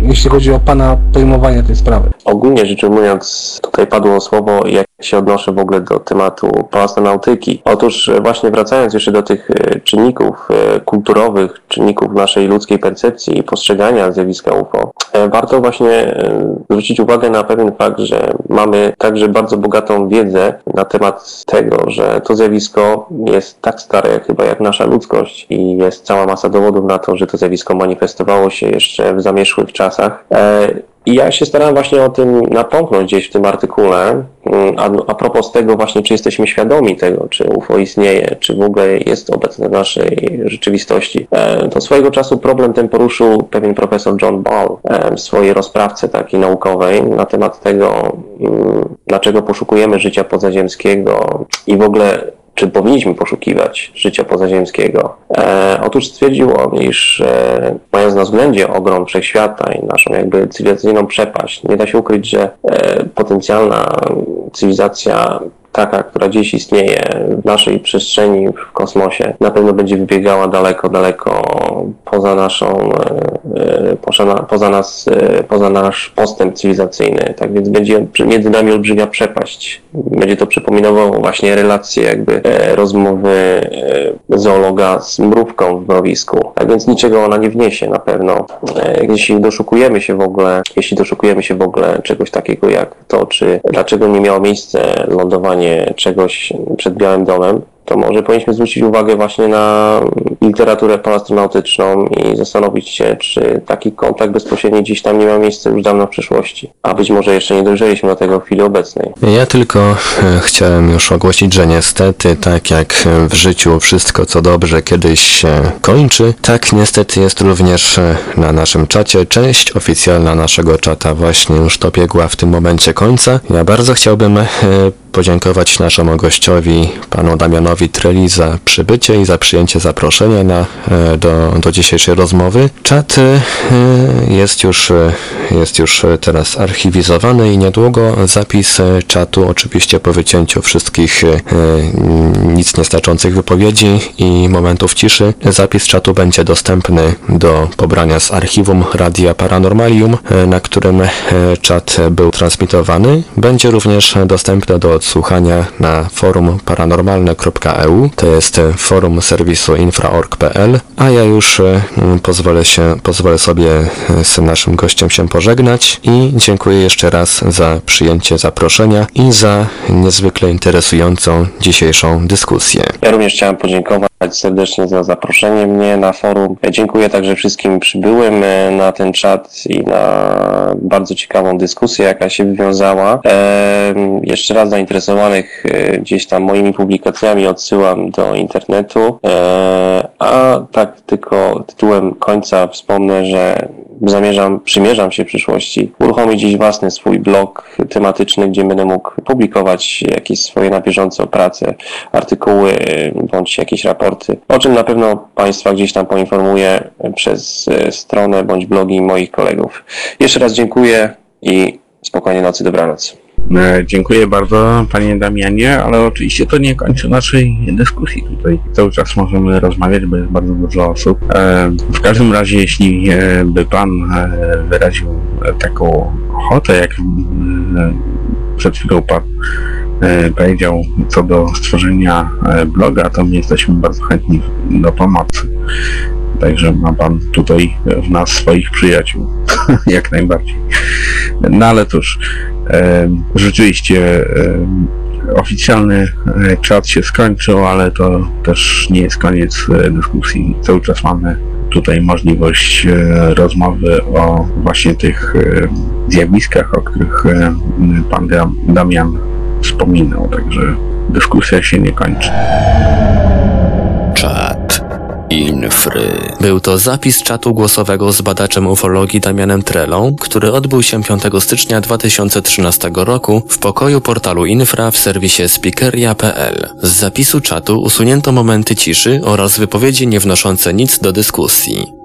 jeśli chodzi o Pana pojmowanie tej sprawy. Ogólnie rzecz ujmując, tutaj padło słowo, jak się odnoszę w ogóle do tematu astronautyki. Otóż e, właśnie wracając jeszcze do tych e, czynników e, kulturowych, czynników naszej ludzkiej percepcji i postrzegania zjawiska UFO, warto właśnie zwrócić uwagę na pewien fakt, że mamy także bardzo bogatą wiedzę na temat tego, że to zjawisko jest tak stare chyba jak nasza ludzkość i jest cała masa dowodów na to, że to zjawisko manifestowało się jeszcze w zamierzchłych czasach. I ja się starałem właśnie o tym napomknąć gdzieś w tym artykule, mm, a, a propos tego właśnie, czy jesteśmy świadomi tego, czy UFO istnieje, czy w ogóle jest obecne w naszej rzeczywistości. E, To swojego czasu problem ten poruszył pewien profesor John Ball e, w swojej rozprawce takiej naukowej na temat tego, mm, dlaczego poszukujemy życia pozaziemskiego i w ogóle czy powinniśmy poszukiwać życia pozaziemskiego. E, otóż stwierdził on, iż e, mając na względzie ogrom wszechświata i naszą jakby cywilizacyjną przepaść, nie da się ukryć, że e, potencjalna cywilizacja taka, która dziś istnieje w naszej przestrzeni, w kosmosie, na pewno będzie wybiegała daleko, daleko poza naszą, e, e, poza, na- poza nas, e, poza nasz postęp cywilizacyjny. Tak więc będzie między nami olbrzymia przepaść. Będzie to przypominało właśnie relacje jakby rozmowy zoologa z mrówką w mrowisku. Tak więc niczego ona nie wniesie na pewno. Jeśli doszukujemy się w ogóle, jeśli doszukujemy się w ogóle czegoś takiego jak to, czy dlaczego nie miało miejsce lądowanie czegoś przed Białym Domem, to może powinniśmy zwrócić uwagę właśnie na literaturę poastronautyczną i zastanowić się, czy taki kontakt bezpośredni dziś tam nie ma miejsca już dawno w przyszłości. A być może jeszcze nie dojrzeliśmy do tego w chwili obecnej. Ja tylko e, chciałem już ogłosić, że niestety, tak jak w życiu wszystko co dobrze kiedyś się kończy, tak niestety jest również e, na naszym czacie. Część oficjalna naszego czata właśnie już dobiegła w tym momencie końca. Ja bardzo chciałbym e, podziękować naszemu gościowi, panu Damianowi Treli za przybycie i za przyjęcie zaproszenia na, e, do, do dzisiejszej rozmowy. Czat e, jest już, e, jest już e, teraz archiwizowany i niedługo zapis e, czatu, oczywiście po wycięciu wszystkich e, nic nieznaczących wypowiedzi i momentów ciszy, zapis czatu będzie dostępny do pobrania z archiwum Radia Paranormalium, na którym czat był transmitowany. Będzie również dostępny do odsłuchania na forum paranormalne.eu, to jest forum serwisu infra.org.pl, a ja już pozwolę się, pozwolę sobie z naszym gościem się pożegnać i dziękuję jeszcze raz za przyjęcie zaproszenia i za niezwykle interesującą dzisiejszą dyskusję. Ja również chciałem podziękować serdecznie za zaproszenie mnie na forum. Dziękuję także wszystkim przybyłym e, na ten czat i na bardzo ciekawą dyskusję, jaka się wywiązała. E, Jeszcze raz zainteresowanych e, gdzieś tam moimi publikacjami odsyłam do internetu. A tak tylko tytułem końca wspomnę, że zamierzam, przymierzam się przyszłości uruchomić gdzieś własny swój blog tematyczny, gdzie będę mógł publikować jakieś swoje na bieżąco prace, artykuły bądź jakieś raporty, o czym na pewno Państwa gdzieś tam poinformuję przez e, stronę bądź blogi moich kolegów. Jeszcze raz dziękuję i spokojnej nocy, dobranoc. E, Dziękuję bardzo panie Damianie, ale oczywiście to nie kończy naszej dyskusji tutaj. Cały czas możemy rozmawiać, bo jest bardzo dużo osób. E, W każdym razie, jeśli e, by pan wyraził taką ochotę, jak przed chwilą pan powiedział co do stworzenia bloga, to my jesteśmy bardzo chętni do pomocy. Także ma pan tutaj w nas swoich przyjaciół, [LAUGHS] jak najbardziej. No ale cóż, rzeczywiście oficjalny e, czat się skończył, ale to też nie jest koniec e, dyskusji. Cały czas mamy tutaj możliwość e, rozmowy o właśnie tych zjawiskach, o których pan Dam- Damian wspominał, także dyskusja się nie kończy. Infry. Był to zapis czatu głosowego z badaczem ufologii Damianem Trelą, który odbył się 5 stycznia 2013 roku w pokoju portalu Infra w serwisie speakeria.pl. Z zapisu czatu usunięto momenty ciszy oraz wypowiedzi nie wnoszące nic do dyskusji.